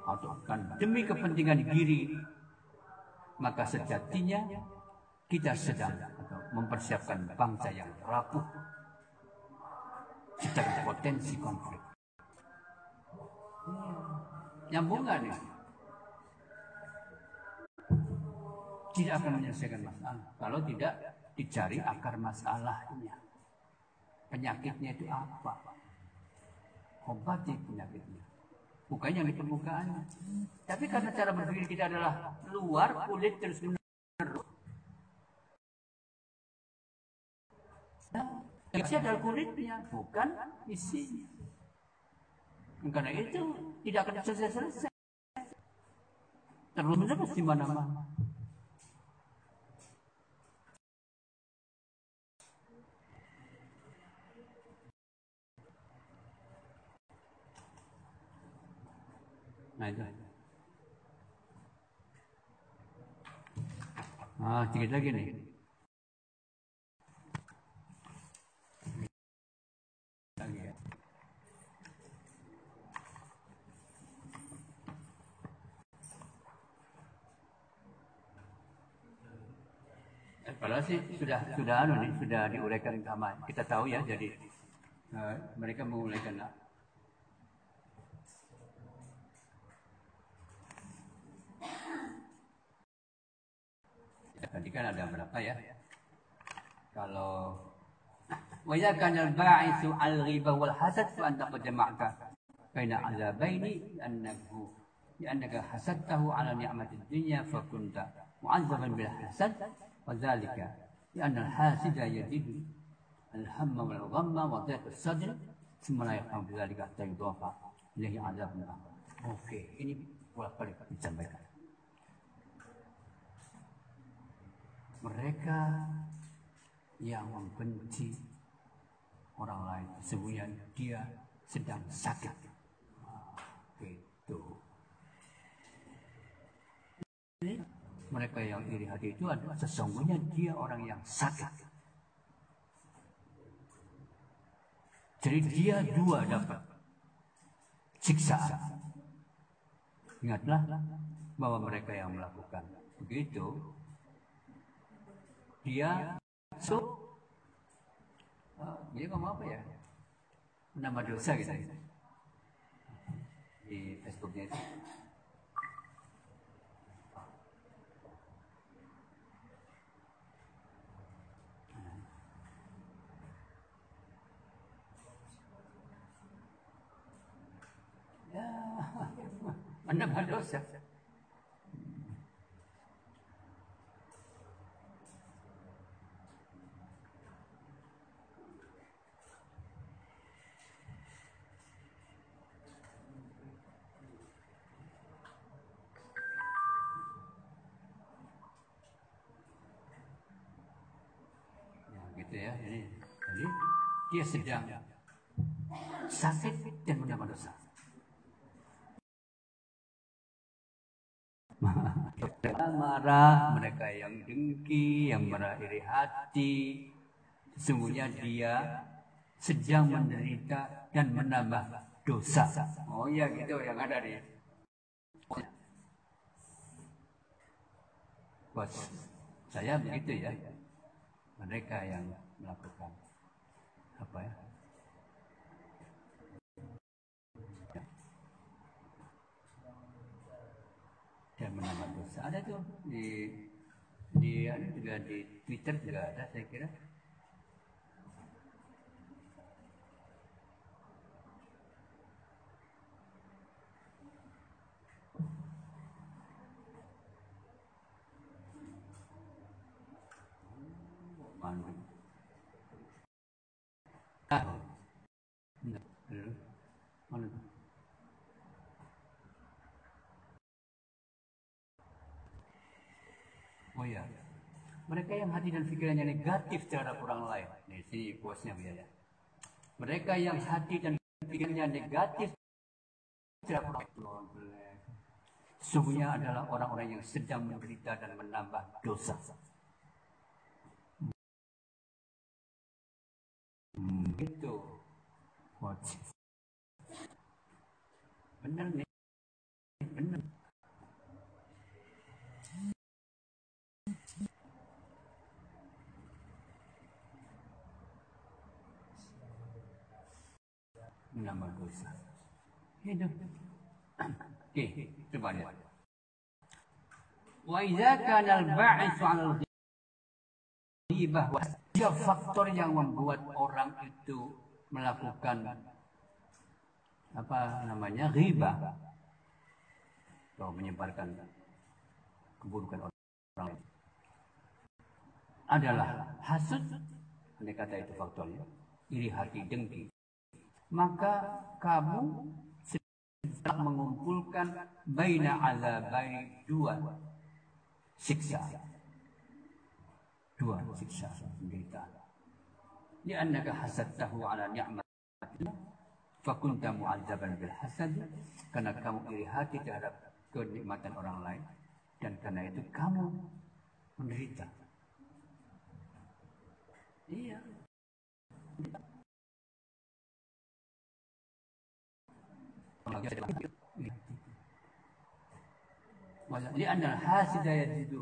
atau kan demi kepentingan diri, maka sejatinya kita sedang mempersiapkan bangsa yang rapuh secara potensi konflik. Nyambung gak nih? tidak akan menyelesaikan masalah kalau tidak dicari akar masalahnya. Penyakitnya itu apa? Obati penyakitnya. Bukan yang di permukaan. Tapi karena cara berpikir kita adalah luar kulit terus menerus. Yang adalah kulitnya, bukan isinya. Karena itu tidak akan selesai-selesai. Terus menerus di mana-mana. Nah itu. Ah, sedikit lagi nih. Lagi. Eh, padahal sih sudah sudah anu nih sudah diuraikan sama kita tahu ya jadi uh, mereka menguraikan lah Tadi kan ada berapa ya? Kalau wa idza kana al-ba'ithu al-ghiba wal hasad fa anta qad jama'ta baina azabaini annahu لأنك حسدته على نعمة الدنيا فكنت معذبا بالحسد وذلك لأن الحاسد يجد الهم والغم وضيق الصدر ثم لا يفهم بذلك حتى يضاف إليه عذاب آخر. Oke, ini bolak-balik disampaikan. Mereka yang membenci orang lain. Sesungguhnya dia sedang sakit. Itu. Mereka yang iri hati itu adalah sesungguhnya dia orang yang sakit. Jadi dia dua dapat siksaan. Ingatlah bahwa mereka yang melakukan begitu dia so dia ngomong apa ya? Nama dosa gitu di Facebooknya itu. Ya menambah dosa. Sakit dan menambah dosa. marah, mereka yang dengki, yang marah iri hati. Sesungguhnya dia sedang menderita dan menambah dosa. Oh iya gitu yang ada di Bos, saya begitu ya. Mereka yang melakukan apa ya? Dan menambah dosa. Ada tuh di di ada juga di Twitter juga ada saya kira. Mana? Ah. Mana? Oh iya. Mereka yang hati dan pikirannya negatif terhadap orang lain. Di sini quotesnya ya. Mereka yang hati dan pikirannya negatif terhadap orang lain. Sesungguhnya adalah orang-orang yang sedang menderita dan menambah dosa. Hmm, itu. Benar nih. Benar. menambah dosa. Hidup. Oke, coba lihat. Wa idza kana al-ba'ithu 'ala al-ghibah tiga faktor yang membuat orang itu melakukan apa namanya ghibah atau menyebarkan keburukan orang lain adalah hasud andai kata itu faktornya iri hati dengki maka kamu sedang mengumpulkan baina azabai dua. Siksa. Dua siksa penderitaan. Li'annaka hasadtahu ala ni'matillah. Fakunta mu'adzaban bil hasad. Karena kamu iri hati terhadap kenikmatan orang lain. Dan karena itu kamu menderita. Iya لأن الحاسد يجد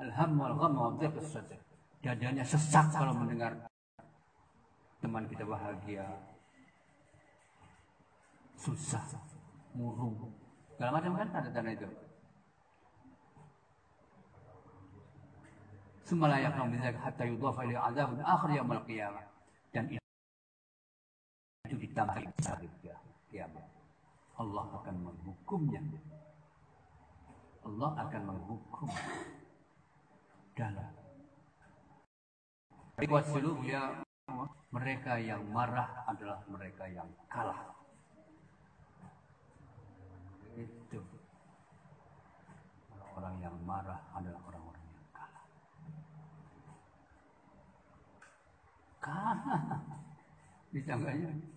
الهم والغم وضيق الصدر dadanya sesak kalau mendengar teman kita bahagia susah murung segala macam kan ada tanda itu Semua layak namun bisa hatta yudhafa ila azabun akhir yaumil qiyamah dan itu ditambah di kiamat. Allah akan menghukumnya. Allah akan menghukum dalam ya mereka yang marah adalah mereka yang kalah. Itu orang yang marah adalah orang-orang yang kalah. Kalah. Disangkanya.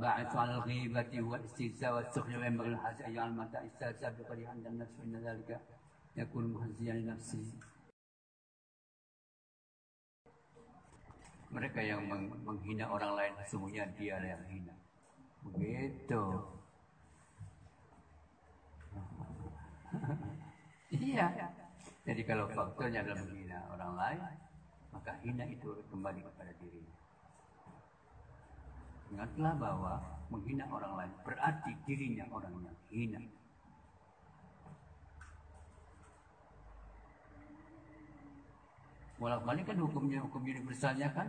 باعث على الغيبة والاستهزاء والسخرية وينبغي الحاج أن يعلم متى استهزأ بقدر عند النفس فإن ذلك يكون مهزيا لنفسه Mereka yang menghina orang lain sesungguhnya dia yang hina. Begitu. iya. Jadi kalau faktornya adalah menghina orang lain, maka hina itu kembali kepada dirinya. Ingatlah bahwa menghina orang lain berarti dirinya orang yang hina. Walau kali kan hukumnya hukum universalnya kan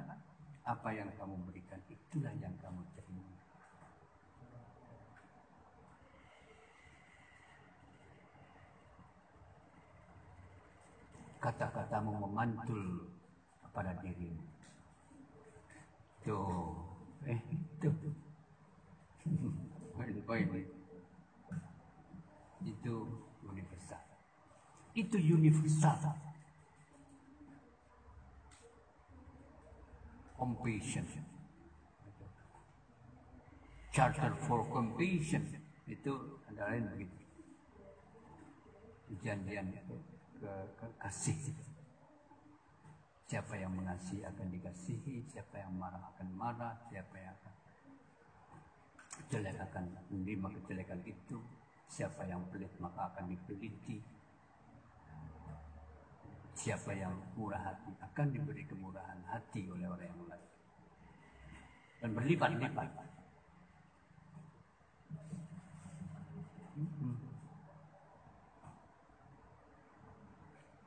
apa yang kamu berikan itulah yang kamu terima. Kata-katamu memantul pada dirimu. Tuh, eh itu. Poin Itu universal. Itu universal. compassion. Charter for compassion itu adalah lain begitu. Janjian ke, ke kasih. Siapa yang mengasihi akan dikasihi, siapa yang marah akan marah, siapa yang akan jelek akan menerima kejelekan itu, siapa yang pelit maka akan dipeliti, Siapa yang murah hati akan diberi kemurahan hati oleh orang yang lain. Dan berlipat-lipat.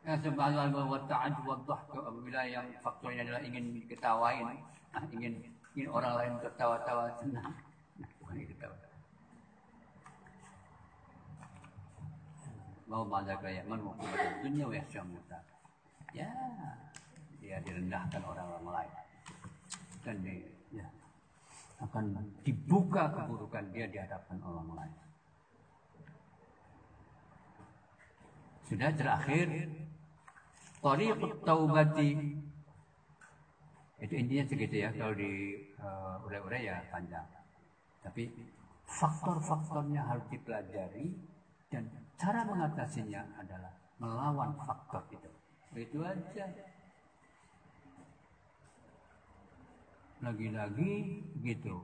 Ya subhanallah wa ta'ad wa dhahka apabila yang faktornya adalah ingin diketawain, ingin ingin orang lain tertawa-tawa senang. Bukan ketawa. Mau mazak ya man wa yahsyamuta ya dia direndahkan orang-orang lain dan di, ya, akan dibuka keburukan dia di hadapan orang lain. Sudah terakhir Tariqut taubati itu intinya segitu ya kalau di uh, urai-urai ya panjang. Tapi faktor-faktornya harus dipelajari dan cara mengatasinya adalah melawan faktor itu. Itu aja. Lagi-lagi gitu.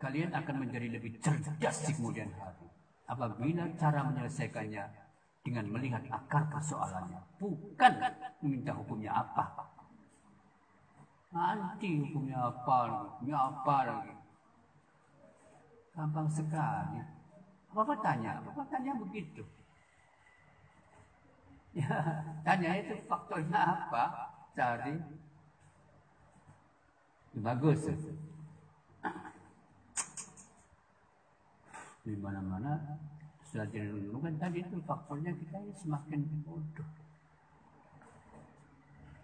Kalian akan menjadi lebih cerdas di kemudian hari. Apabila cara menyelesaikannya dengan melihat akar persoalannya. Bukan meminta hukumnya apa. Nanti hukumnya apa hukumnya apa lagi. Gampang sekali. Bapak tanya, Bapak tanya begitu. Ya, tanya itu faktornya apa? Cari. Ya, bagus. Di mana-mana sudah direnungkan tadi itu faktornya kita semakin bodoh.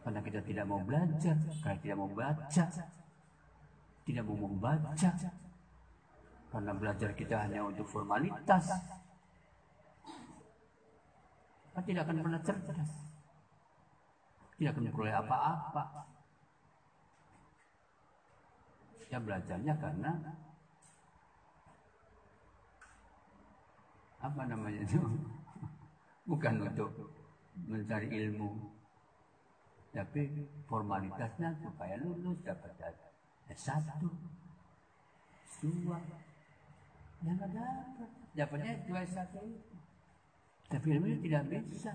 Karena kita tidak mau belajar, karena tidak mau baca, tidak mau membaca, karena belajar kita hanya untuk formalitas, tidak akan pernah cerdas. Tidak akan memperoleh apa-apa. Ya belajarnya karena apa namanya itu? Bukan untuk mencari ilmu tapi formalitasnya supaya lulus dapat S1 dua yang ada dapatnya dua satu tapi ilmu tidak bisa.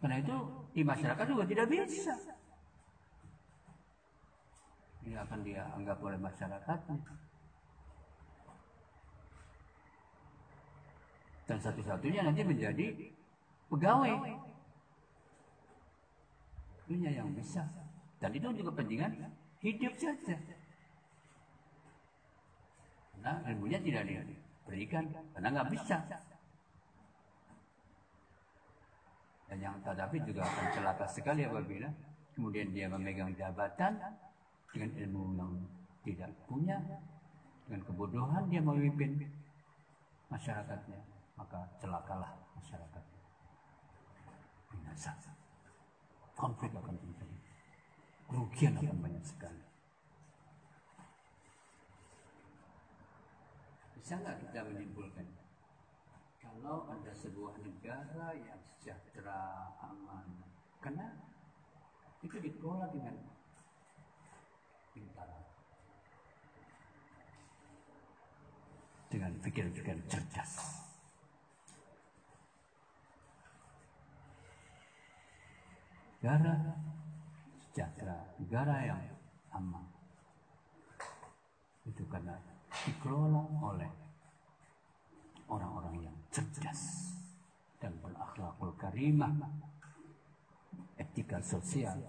Karena itu di masyarakat juga tidak bisa. Ini akan dia anggap oleh masyarakat. Dan satu-satunya nanti menjadi pegawai. Dunia yang bisa. Dan itu juga kepentingan hidup saja. Karena ilmunya tidak diberikan. Karena nggak bisa. Dan yang tadapi juga akan celaka sekali apabila kemudian dia memegang jabatan dengan ilmu yang tidak punya, dengan kebodohan dia memimpin masyarakatnya, maka celakalah masyarakat. Binasa. Konflik akan terjadi. Kerugian akan banyak sekali. Bisa nggak kita menyimpulkan kalau ada sebuah negara yang sejahtera, aman. Karena itu dikelola dengan pintar. Dengan pikir-pikir cerdas. Negara sejahtera, negara yang aman. Itu karena dikelola oleh orang-orang yang cerdas dan berakhlakul karimah, etika sosial.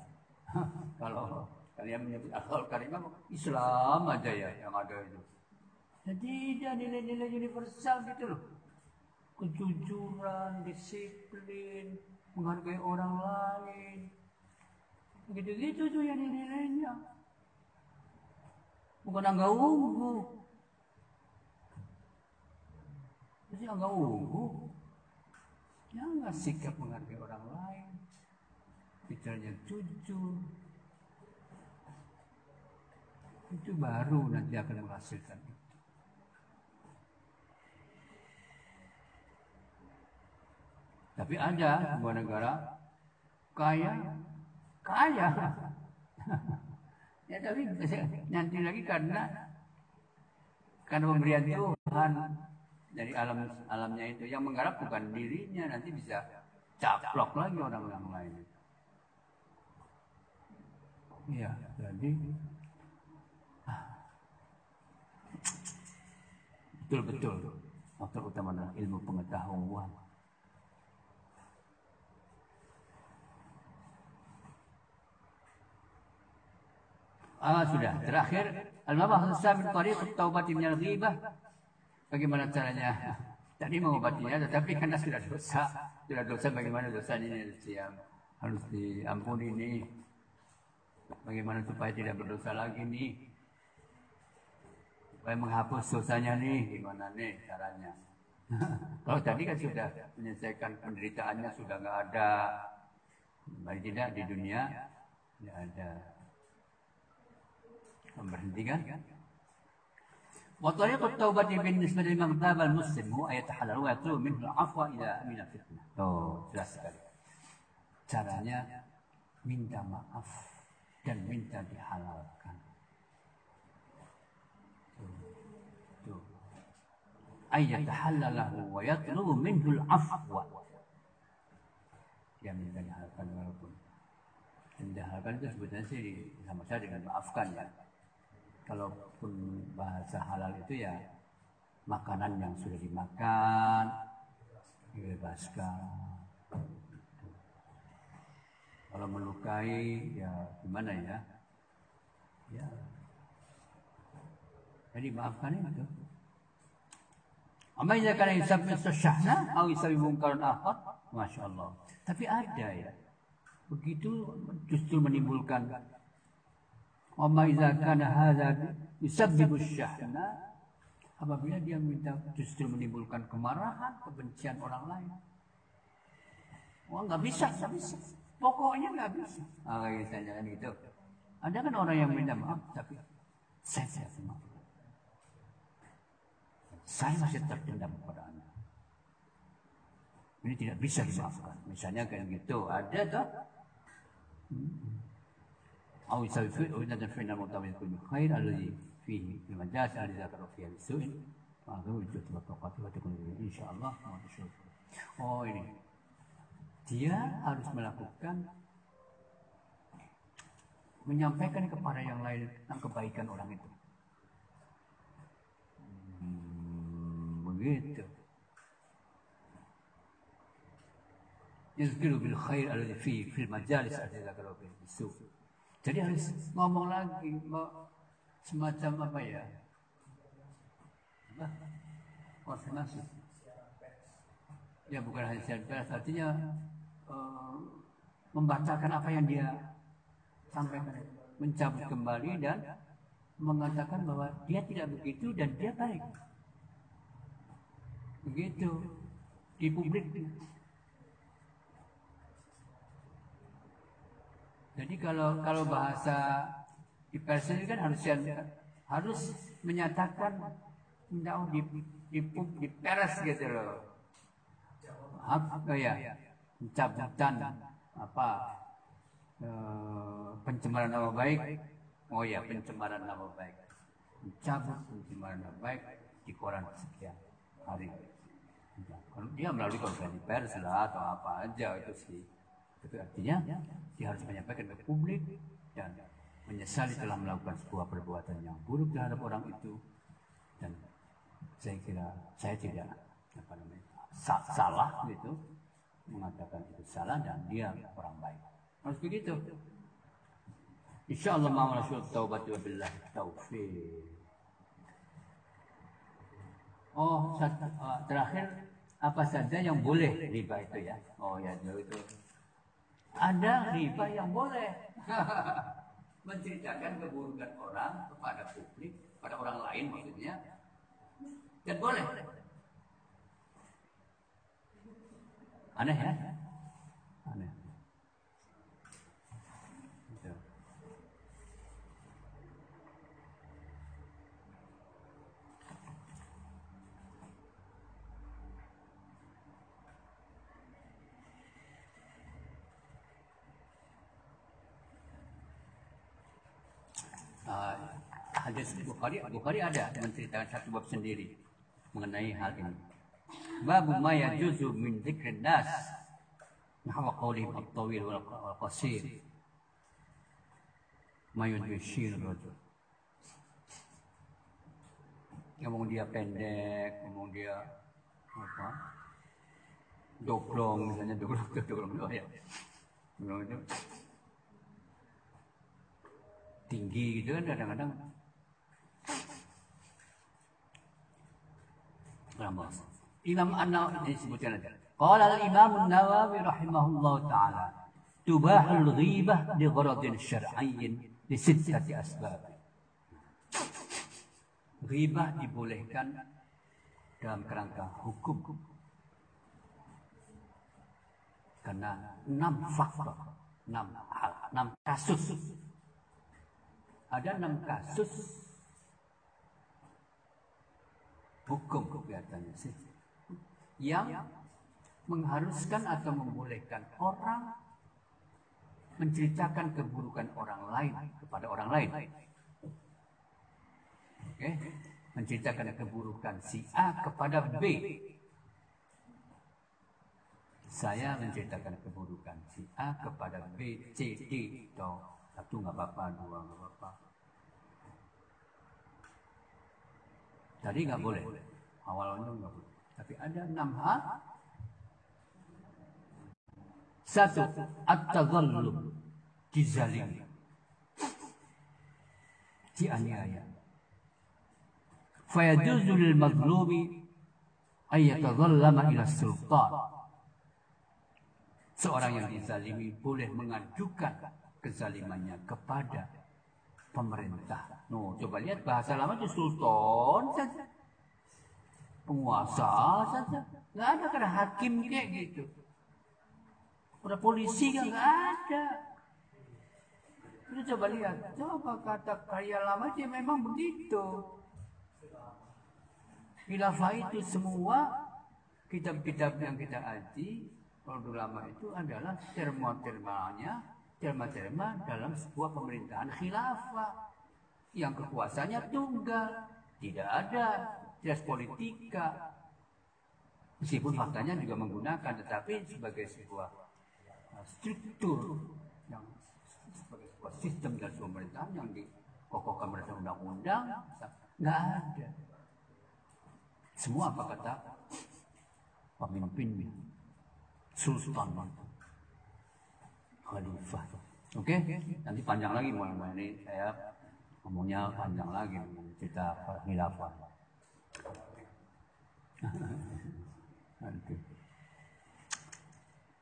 Kalau kalian menyebut akhlakul karimah, Islam aja ya yang ada itu. Jadi ada nilai-nilai universal gitu loh. Kejujuran, disiplin, menghargai orang lain. Begitu-gitu tuh yang nilai-nilainya. Bukan angga unggu. Jadi angga unggu. Jangan sikap menghargai orang lain. Bicaranya jujur. Itu baru nanti akan menghasilkan itu. Tapi ada sebuah negara kaya, kaya. ya tapi nanti lagi karena karena pemberian Tuhan dari alam alamnya itu yang menggarap bukan dirinya nanti bisa caplok lagi orang yang lain. Iya, jadi betul-betul faktor utama adalah ilmu pengetahuan. Ah, sudah. Terakhir, al-mabahas samin tariq taubat min al-ghibah. Bagaimana caranya? Tadi mengobatinya, tetapi karena sudah dosa, sudah dosa bagaimana dosa ini harus, harus diampuni nih. Bagaimana supaya tidak berdosa lagi nih? Supaya menghapus dosanya nih, gimana nih caranya? Kalau tadi kan sudah menyelesaikan penderitaannya sudah nggak ada, baik tidak di dunia tidak ada memberhentikan وطريق التوبة بالنسبة لمن تاب المسلم هو أن يتحلل ويطلب منه العفو إذا أمن الفتنة. Oh, jelas sekali. Caranya minta maaf dan minta dihalalkan. Tuh. Ay yatahallalahu wa yatlubu minhu al-afwa. Dia minta dihalalkan walaupun. Dan dihalalkan itu sebetulnya sih sama saja dengan maafkan ya Kalaupun bahasa halal itu ya makanan yang sudah dimakan dibebaskan kalau melukai ya gimana ya ya jadi maafkan itu Amma idza kana yusabbi syahna yusabbi mungkaran akhar, Masya Allah. Tapi ada ya. Begitu justru menimbulkan Wama idza kana hadza yusabbibu syahna apabila dia minta justru menimbulkan kemarahan, kebencian orang lain. Wah nggak bisa, nggak bisa. Pokoknya nggak bisa. Ah, kayak misalnya kan gitu. Ada kan orang yang minta maaf, tapi saya saya maaf. Saya masih terdendam kepada anda. Ini tidak bisa dimaafkan. Misalnya kayak gitu, ada tuh. Hmm. أو يسوي فئة فإن المرتبط يكون خير الذي فيه المجاز الذي ذكر فيها بالسوء maka wujud waktu watakun insya Allah Oh ini dia harus melakukan menyampaikan kepada yang lain tentang kebaikan orang itu. Hmm, begitu. Yazkiru bil khair alladhi fi fil majalis alladhi dzakara bil su. Jadi harus ngomong lagi, semacam apa ya? Apa? masuk. Ya bukan siaran pers, artinya uh, membacakan apa yang dia sampaikan, mencabut kembali dan mengatakan bahwa dia tidak begitu dan dia baik. Begitu di publik Jadi kalau kalau bahasa di ini kan harus harus menyatakan tidak di di, di pers gitu loh. Apa ya? Pencabutan apa e, pencemaran nama baik. Oh ya, pencemaran nama baik. Mencabut pencemaran nama baik di koran sekian hari. Dia melalui konferensi pers lah atau apa aja itu sih. Itu artinya dia harus menyampaikan ke publik dan menyesali telah melakukan sebuah perbuatan yang buruk terhadap orang itu dan saya kira saya tidak apa namanya sa salah gitu mengatakan itu salah dan dia orang baik harus begitu Insya Allah mau rasul taubat wa billah taufik Oh, terakhir apa saja yang boleh riba itu ya? Oh ya itu. Ada riba yang boleh. Menceritakan keburukan orang kepada publik, pada orang lain maksudnya. Dan boleh. Aneh ya? Aneh. uh, hadis Bukhari Bukhari ada menceritakan satu bab sendiri mengenai hal ini. Bab ma yajuzu min dzikrin nas nahwa qawlihim at-tawil wal qasir ma yudhishir rajul ngomong dia pendek, ngomong dia apa? Doblong misalnya doblong doblong doblong ya. Doblong itu tinggi gitu kan kadang-kadang Imam An-Nawawi disebutkan aja. Qala al-Imam An-Nawawi rahimahullah taala tubahul ghibah li gharadin syar'iyyin li sittati asbab. Ghibah dibolehkan dalam kerangka hukum karena enam faktor, enam hal, enam kasus ada enam kasus hukum kelihatannya sih yang mengharuskan atau membolehkan orang menceritakan keburukan orang lain kepada orang lain. Oke, menceritakan keburukan si A kepada B. Saya menceritakan keburukan si A kepada B, C, D, atau satu nggak apa-apa, dua nggak apa-apa. Tadi nggak boleh. Awalnya nggak boleh. Tapi ada enam hal. Satu, at-tadhallum dizalim. Dianiaya. Fayajuzu lil mazlumi ay yatadhallama ila sultan. Seorang yang dizalimi boleh mengajukan kezalimannya kepada pemerintah. No, coba lihat bahasa lama itu sultan saja. Penguasa saja. Nggak ada karena hakim kayak gitu. Udah polisi kan nggak ada. Kita coba lihat. Coba kata karya lama sih memang begitu. Khilafah itu semua kitab-kitab yang kita aji kalau lama itu adalah terma-termanya terma-terma dalam sebuah pemerintahan khilafah yang kekuasaannya tunggal, tidak ada jas politika. Meskipun faktanya juga menggunakan, tetapi sebagai sebuah uh, struktur yang sebagai sebuah sistem dan pemerintahan yang dikokokkan berdasarkan undang-undang, nggak ada. Semua apa kata pemimpinnya, sultan khalifah. Oke, okay? nanti panjang lagi mau ini saya ngomongnya panjang lagi cerita khilafah.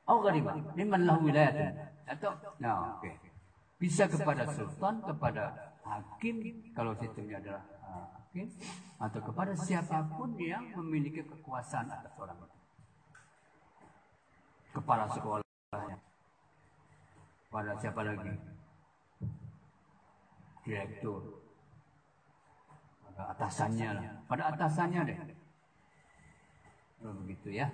Oh gharibah, liman lahu wilayatun. Atau, nah oke. Okay. Bisa kepada sultan, kepada hakim, kalau sistemnya adalah uh, hakim, atau kepada siapa pun yang memiliki kekuasaan atas orang. Kepala sekolahnya, pada siapa lagi? Direktur. Pada atasannya lah. Pada atasannya deh. begitu ya.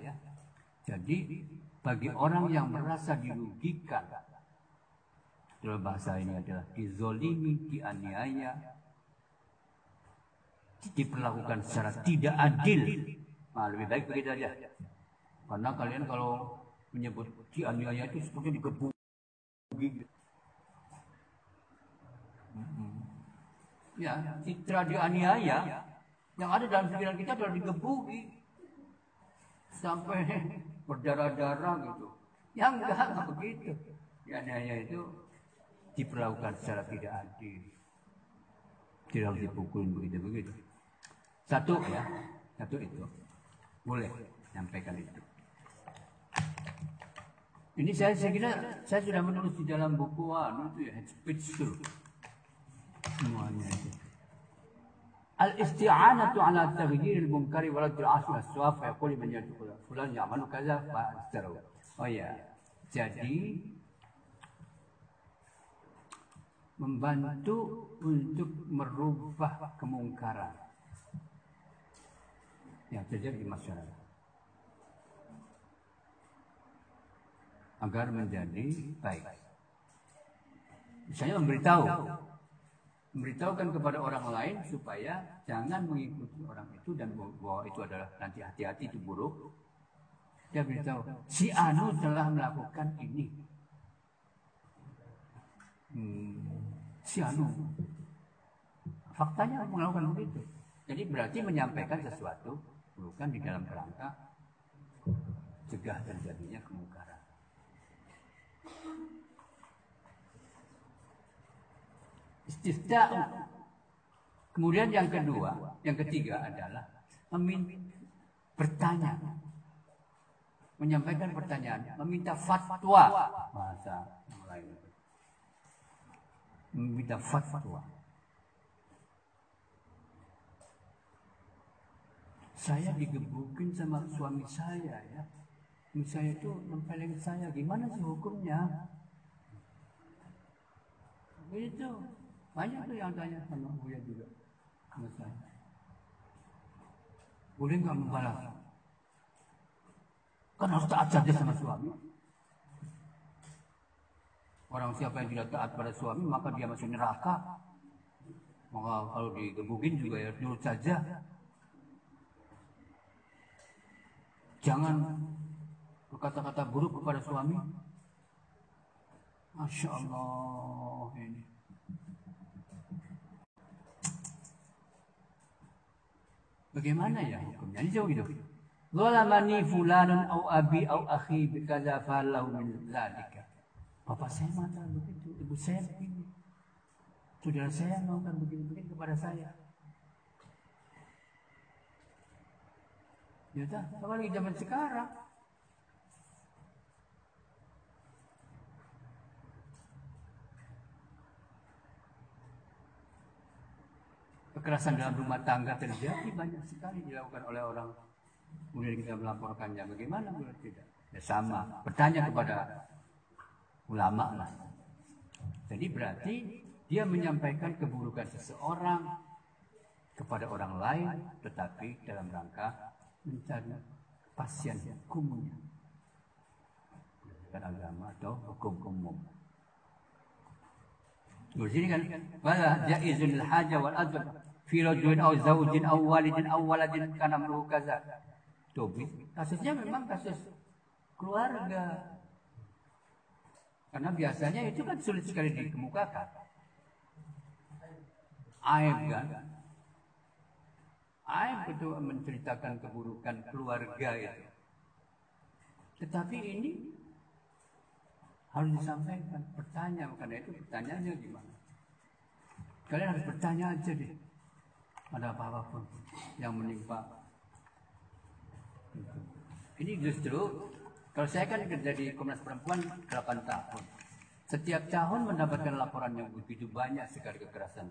Jadi bagi orang yang merasa dirugikan dalam bahasa ini adalah dizolimi, dianiaya, diperlakukan secara tidak adil. Nah, lebih baik begitu aja. Karena kalian kalau menyebut dianiaya itu seperti digebuk Ya, citra dianiaya yang ada dalam pikiran kita adalah digebuki sampai berdarah-darah gitu. Yang enggak, enggak begitu. Dianiaya itu diperlakukan secara tidak adil. Tidak dipukulin begitu-begitu. Satu ya, satu itu. Boleh nyampaikan itu. Ini saya, saya kira saya sudah menulis di dalam buku anu itu ya, speech itu. Semuanya itu. Al-munkari wa raddil asli as-suwaf fa yaqulu man yadkhul fulan ya'malu kaza fa astaru. Oh ya. Jadi membantu untuk merubah kemungkaran yang terjadi di masyarakat. Agar menjadi baik. Misalnya memberitahu, memberitahukan kepada orang lain supaya jangan mengikuti orang itu dan bahwa itu adalah nanti hati-hati itu buruk. Dia beritahu, si Anu telah melakukan ini. Hmm, si Anu, faktanya melakukan begitu. Jadi berarti menyampaikan sesuatu bukan di dalam kerangka cegah terjadinya kemungkaran. Istifta. Kemudian yang kedua, yang ketiga adalah meminta bertanya. Menyampaikan pertanyaan, meminta fatwa bahasa yang lain. Meminta fatwa. Saya digebukin sama suami saya ya. Saya itu nempelin saya, gimana sih hukumnya? Begitu. Banyak tuh yang tanya sama Buya juga. Sama saya. Boleh nggak membalas? Kan harus taat saja sama suami. Orang siapa yang tidak taat pada suami, maka dia masuk neraka. Maka kalau digebukin juga ya nurut saja. Jangan berkata-kata buruk kepada suami. Masya Allah ini. Bagaimana ya hukumnya? Ini jauh gitu. Zalamani fulanun au abi au akhi bikaza falahu min zalika. Bapak saya mata begitu, ibu saya begini. Saudara saya melakukan begini-begini kepada saya. Ya dah, apalagi zaman sekarang. Kekerasan dalam rumah tangga terjadi banyak sekali dilakukan oleh orang. Kemudian kita melaporkannya. Bagaimana boleh tidak? Ya sama. Bertanya kepada ulama lah. Jadi berarti dia menyampaikan keburukan seseorang kepada orang lain tetapi dalam rangka mencari pasien hukumnya. Bukan agama atau hukum umum. Di sini kan jaizul haja wal adab fi rajulin aw zaujin aw walidin aw waladin kana amruhu kaza. Tuh, kasusnya memang kasus keluarga. Karena biasanya itu kan sulit sekali dikemukakan. Aib kan? Aib itu menceritakan keburukan keluarga itu. Tetapi ini harus disampaikan, bertanya karena itu pertanyaannya gimana? Kalian harus bertanya aja deh ada apa-apa pun yang menimpa. Ini justru kalau saya kan kerja di Komnas Perempuan 8 tahun. Setiap tahun mendapatkan laporan yang begitu banyak sekali kekerasan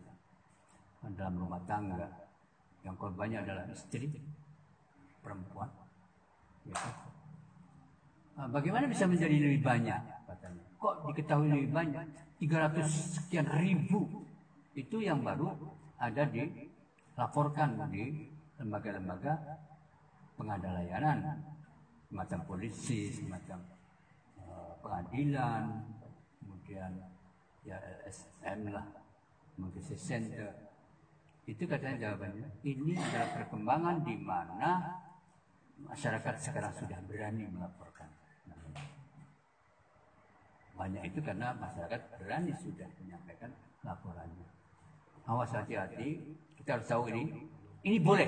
dalam rumah tangga. Yang korbannya adalah istri, perempuan. Ya. Nah, bagaimana bisa menjadi lebih banyak? Katanya. Kok diketahui lebih banyak? 300 sekian ribu itu yang baru ada di laporkan di lembaga-lembaga pengada layanan semacam polisi, semacam uh, pengadilan, kemudian ya LSM lah, mungkin center. Itu katanya jawabannya. Ini adalah perkembangan di mana masyarakat sekarang sudah berani melaporkan. Banyak itu karena masyarakat berani sudah menyampaikan laporannya. Awas hati-hati, tahu ini. Ini boleh.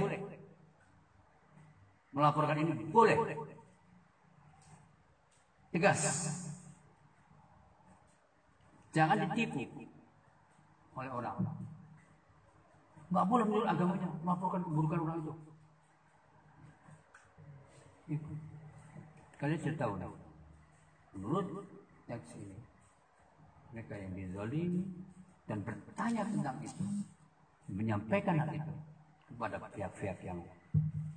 Melaporkan ini boleh. Tegas. Jangan ditipu oleh orang. Nggak boleh menurut agamanya melaporkan keburukan orang itu. Kalian sudah tahu nih. Menurut teks ini, mereka yang dizalimi dan bertanya tentang itu, menyampaikan hal itu kepada pihak-pihak yang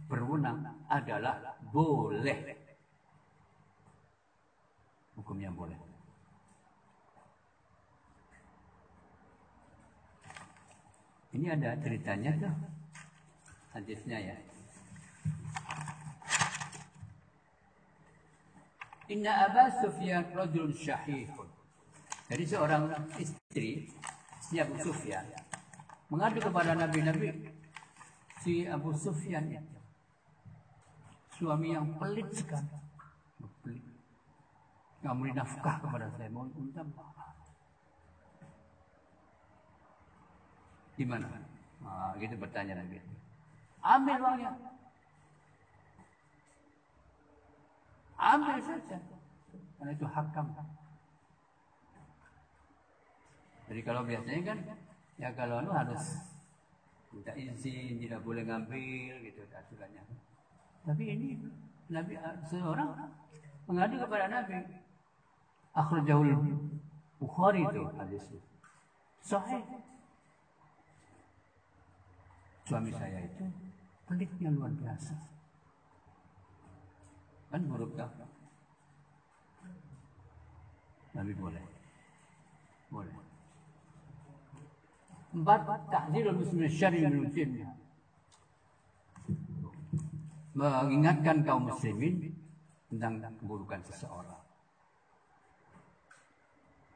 berwenang adalah boleh. Hukumnya boleh. Ini ada ceritanya tuh. Hadisnya ya. Inna Aba Sufyan rajul syahihun. Jadi seorang istri, Abu Sufyan, mengadu kepada Nabi-Nabi, si Abu Sufyan. Suami yang pelit sekali. Pelit. Nggak mau nafkah kepada saya, mau minta Di mana? Nah, gitu bertanya Nabi. Ambil uangnya. Ambil saja. Karena itu hak kamu. Jadi kalau biasanya kan, ya kalau lu harus minta izin, tidak boleh ngambil gitu aturannya. Tapi ini Nabi seorang mengadu kepada Nabi. Akhrajahul Bukhari itu hadis. Sahih suami saya itu pelitnya luar biasa. Kan buruk tak? Nabi. Boleh. Empat, takdirul muslim syari min Mengingatkan kaum muslimin tentang keburukan seseorang.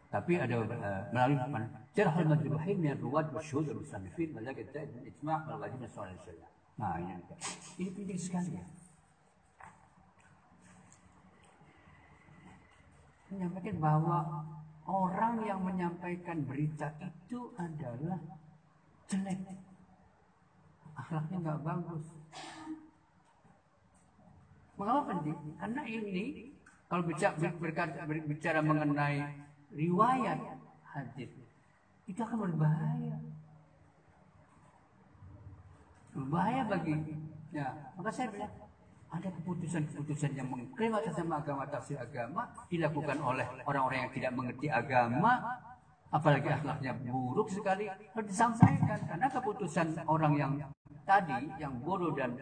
Tapi ada uh, melalui mana? Jarh al-majruhin min ruwat wa syuhud al-musannifin mazak al-zaid min ijma' wal ghajim sallallahu alaihi. Nah, ini ini penting sekali ya. Menyampaikan bahwa orang yang menyampaikan berita itu adalah jelek. Akhlaknya nggak bagus. Mengapa penting? Karena ini kalau bicara, berkata, berbicara mengenai riwayat hadis itu akan berbahaya. Berbahaya bagi ya, maka saya bilang ada keputusan-keputusan yang mengklaim atas nama agama tafsir agama dilakukan oleh orang-orang yang tidak mengerti agama apalagi akhlaknya buruk sekali harus disampaikan karena keputusan orang yang tadi yang bodoh dan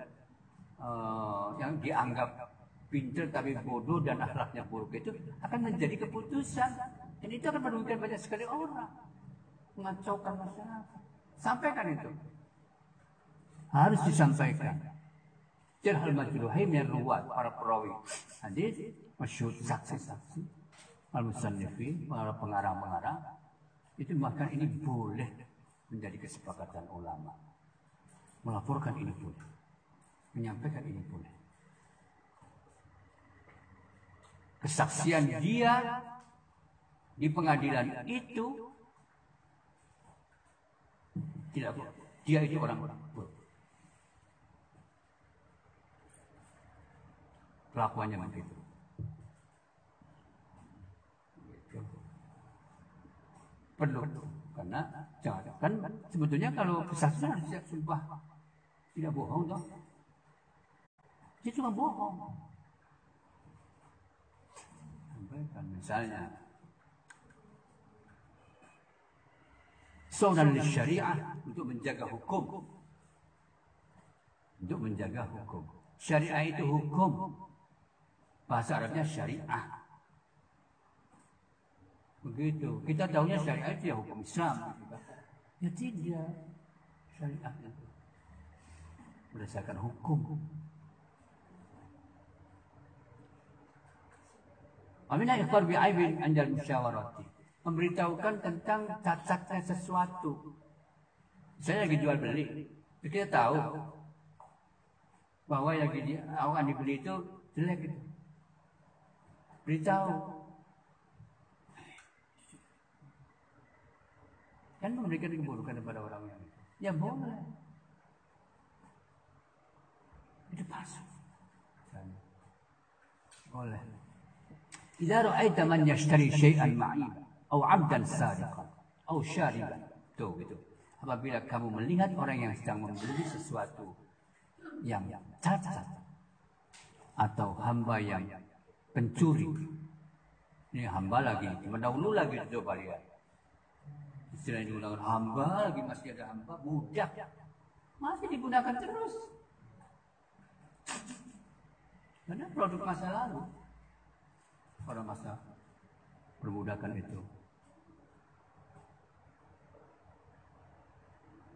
uh, yang dianggap pintar tapi bodoh dan akhlaknya buruk itu akan menjadi keputusan dan itu akan merugikan banyak sekali orang. Mengacaukan masyarakat. Sampaikan itu. Harus disampaikan. Jarhal majruhim yang ruwat para perawi. Hadis, masyhur saksi-saksi. Al-Musannifin, para pengarang-pengarang. Itu bahkan ini boleh menjadi kesepakatan ulama. Melaporkan ini boleh. Menyampaikan ini boleh. Kesaksian dia di pengadilan itu tidak dia itu orang-orang Kelakuannya begitu. Perlu karena jangan kan sebetulnya kalau kesaksian siap sumpah tidak bohong toh. Dia cuma bohong. Sampaikan misalnya Saunan syariah untuk menjaga hukum. Untuk menjaga hukum. Syariah itu hukum. Bahasa Arabnya syariah. Begitu. Kita tahunya syariah itu ya hukum Islam. Ya tidak. Syariah itu. Berdasarkan hukum. Aminah ikhbar bi'aibin anjal musyawarati memberitahukan tentang cacatnya sesuatu. Saya lagi jual beli, kita tahu bahwa yang akan dibeli itu jelek itu Beritahu. kan memberikan keburukan kepada orang yang ya boleh itu pasal boleh إذا رأيت من يشتري شيئا معيبا أو عبدا سارقا أو شاربا tuh gitu apabila kamu melihat orang yang sedang membeli sesuatu yang cacat atau hamba yang pencuri. Ini hamba lagi mendahulu lagi coba lihat. Istilah yang digunakan hamba lagi masih ada hamba budak masih digunakan terus. Karena produk masa lalu. Pada masa perbudakan itu.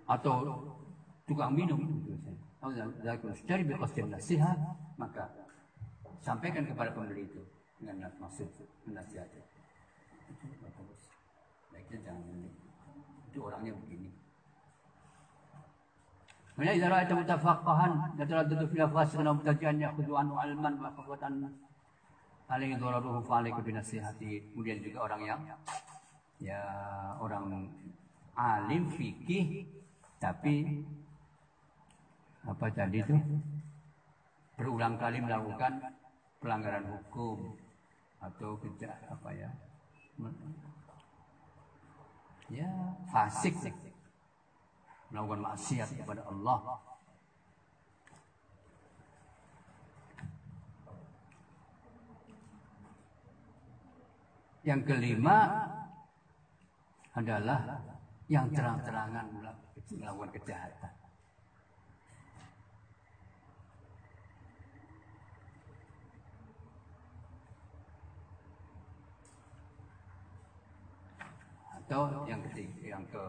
Atau tukang minum itu dari nasihat maka sampaikan kepada pembeli itu dengan maksud menasihati. Itu bagus. Baiknya jangan ini. Itu orangnya begini. Kemudian idza ra'aita mutafaqqahan yataraddadu fil fasiqin aw mutajian ya'khudhu anhu alman wa khafwatan alaihi dhararuhu fa'alaihi binasihati. Kemudian juga orang yang ya orang alim fikih tapi apa tadi itu berulang kali melakukan pelanggaran hukum atau kerja apa ya ya fasik melakukan maksiat kepada Allah. Yang kelima adalah yang terang-terangan melakukan kejahatan. Atau yang ketiga, yang ke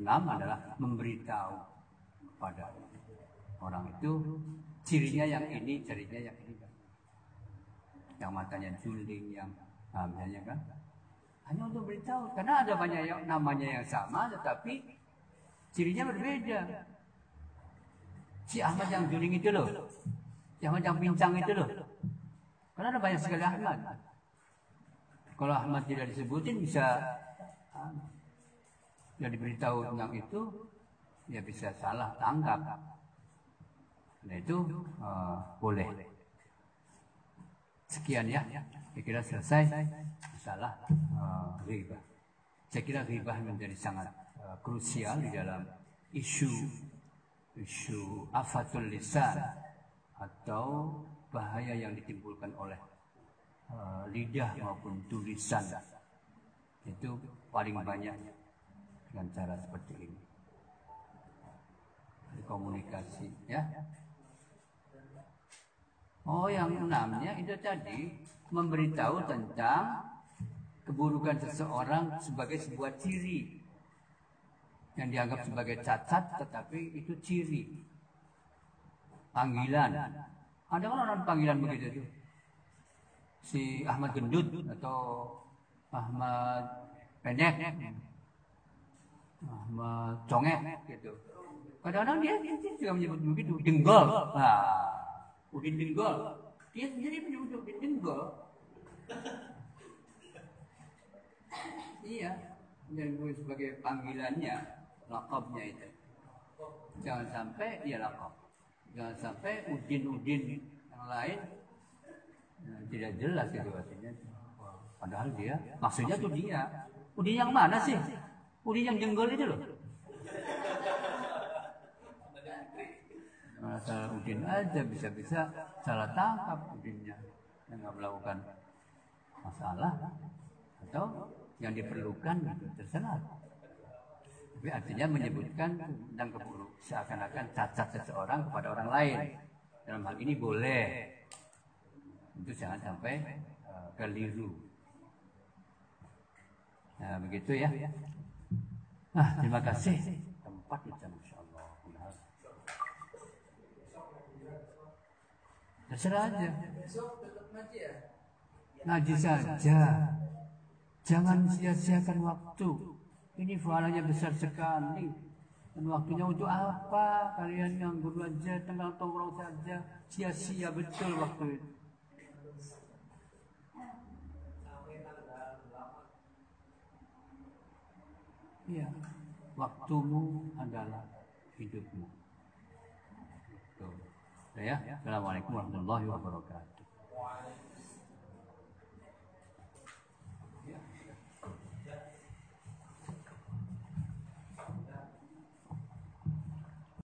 Enam adalah memberitahu kepada orang itu cirinya yang ini, cirinya yang ini. Yang matanya juling, yang misalnya kan. Hanya untuk beritahu, karena ada banyak yang namanya yang sama, tetapi cirinya berbeda. Si Ahmad yang juling itu loh, si Ahmad yang pincang itu loh. Karena ada banyak sekali Ahmad. Kalau Ahmad tidak disebutin bisa ya diberitahu tentang itu ya bisa salah tangkap. Nah itu uh, boleh. Sekian ya. Saya kira selesai. Masalah uh, riba. Saya kira riba menjadi sangat uh, krusial di dalam isu isu afatul lisan atau bahaya yang ditimbulkan oleh uh, lidah maupun tulisan. Itu paling banyak dengan cara seperti ini. Komunikasi, ya. Oh, yang enamnya itu tadi memberitahu tentang keburukan seseorang sebagai sebuah ciri yang dianggap sebagai cacat, tetapi itu ciri panggilan. Ada kan orang panggilan begitu tuh. Si Ahmad Gendut atau Ahmad Pendek congek gitu. Kadang-kadang dia, dia, dia juga menyebut begitu, denggol. Nah, udin denggol. Dia sendiri menyebut udin denggol. iya, dan gue sebagai panggilannya, lakabnya itu. Jangan sampai dia lakab. Jangan sampai udin-udin yang lain nah, tidak jelas itu artinya. Padahal dia, maksudnya tuh dia. Udin yang mana sih? Udin yang jenggol itu loh. Masa Udin aja bisa-bisa salah tangkap Udinnya. Yang nggak melakukan masalah. Atau yang diperlukan terserah. Tapi artinya menyebutkan tentang keburuk seakan-akan cacat seseorang kepada orang lain. Dalam hal ini boleh. Itu jangan sampai uh, keliru. Nah, begitu ya. Ah, terima kasih. Tempat itu, Masya Allah. Terserah aja. Ngaji saja. Jangan sia-siakan waktu. Ini pahalanya besar sekali. Dan waktunya untuk apa? Kalian yang aja, tengah tongkrong saja. Sia-sia betul waktu itu. Iya. waktumu adalah hidupmu. Tuh. Ya, Assalamualaikum warahmatullahi wabarakatuh.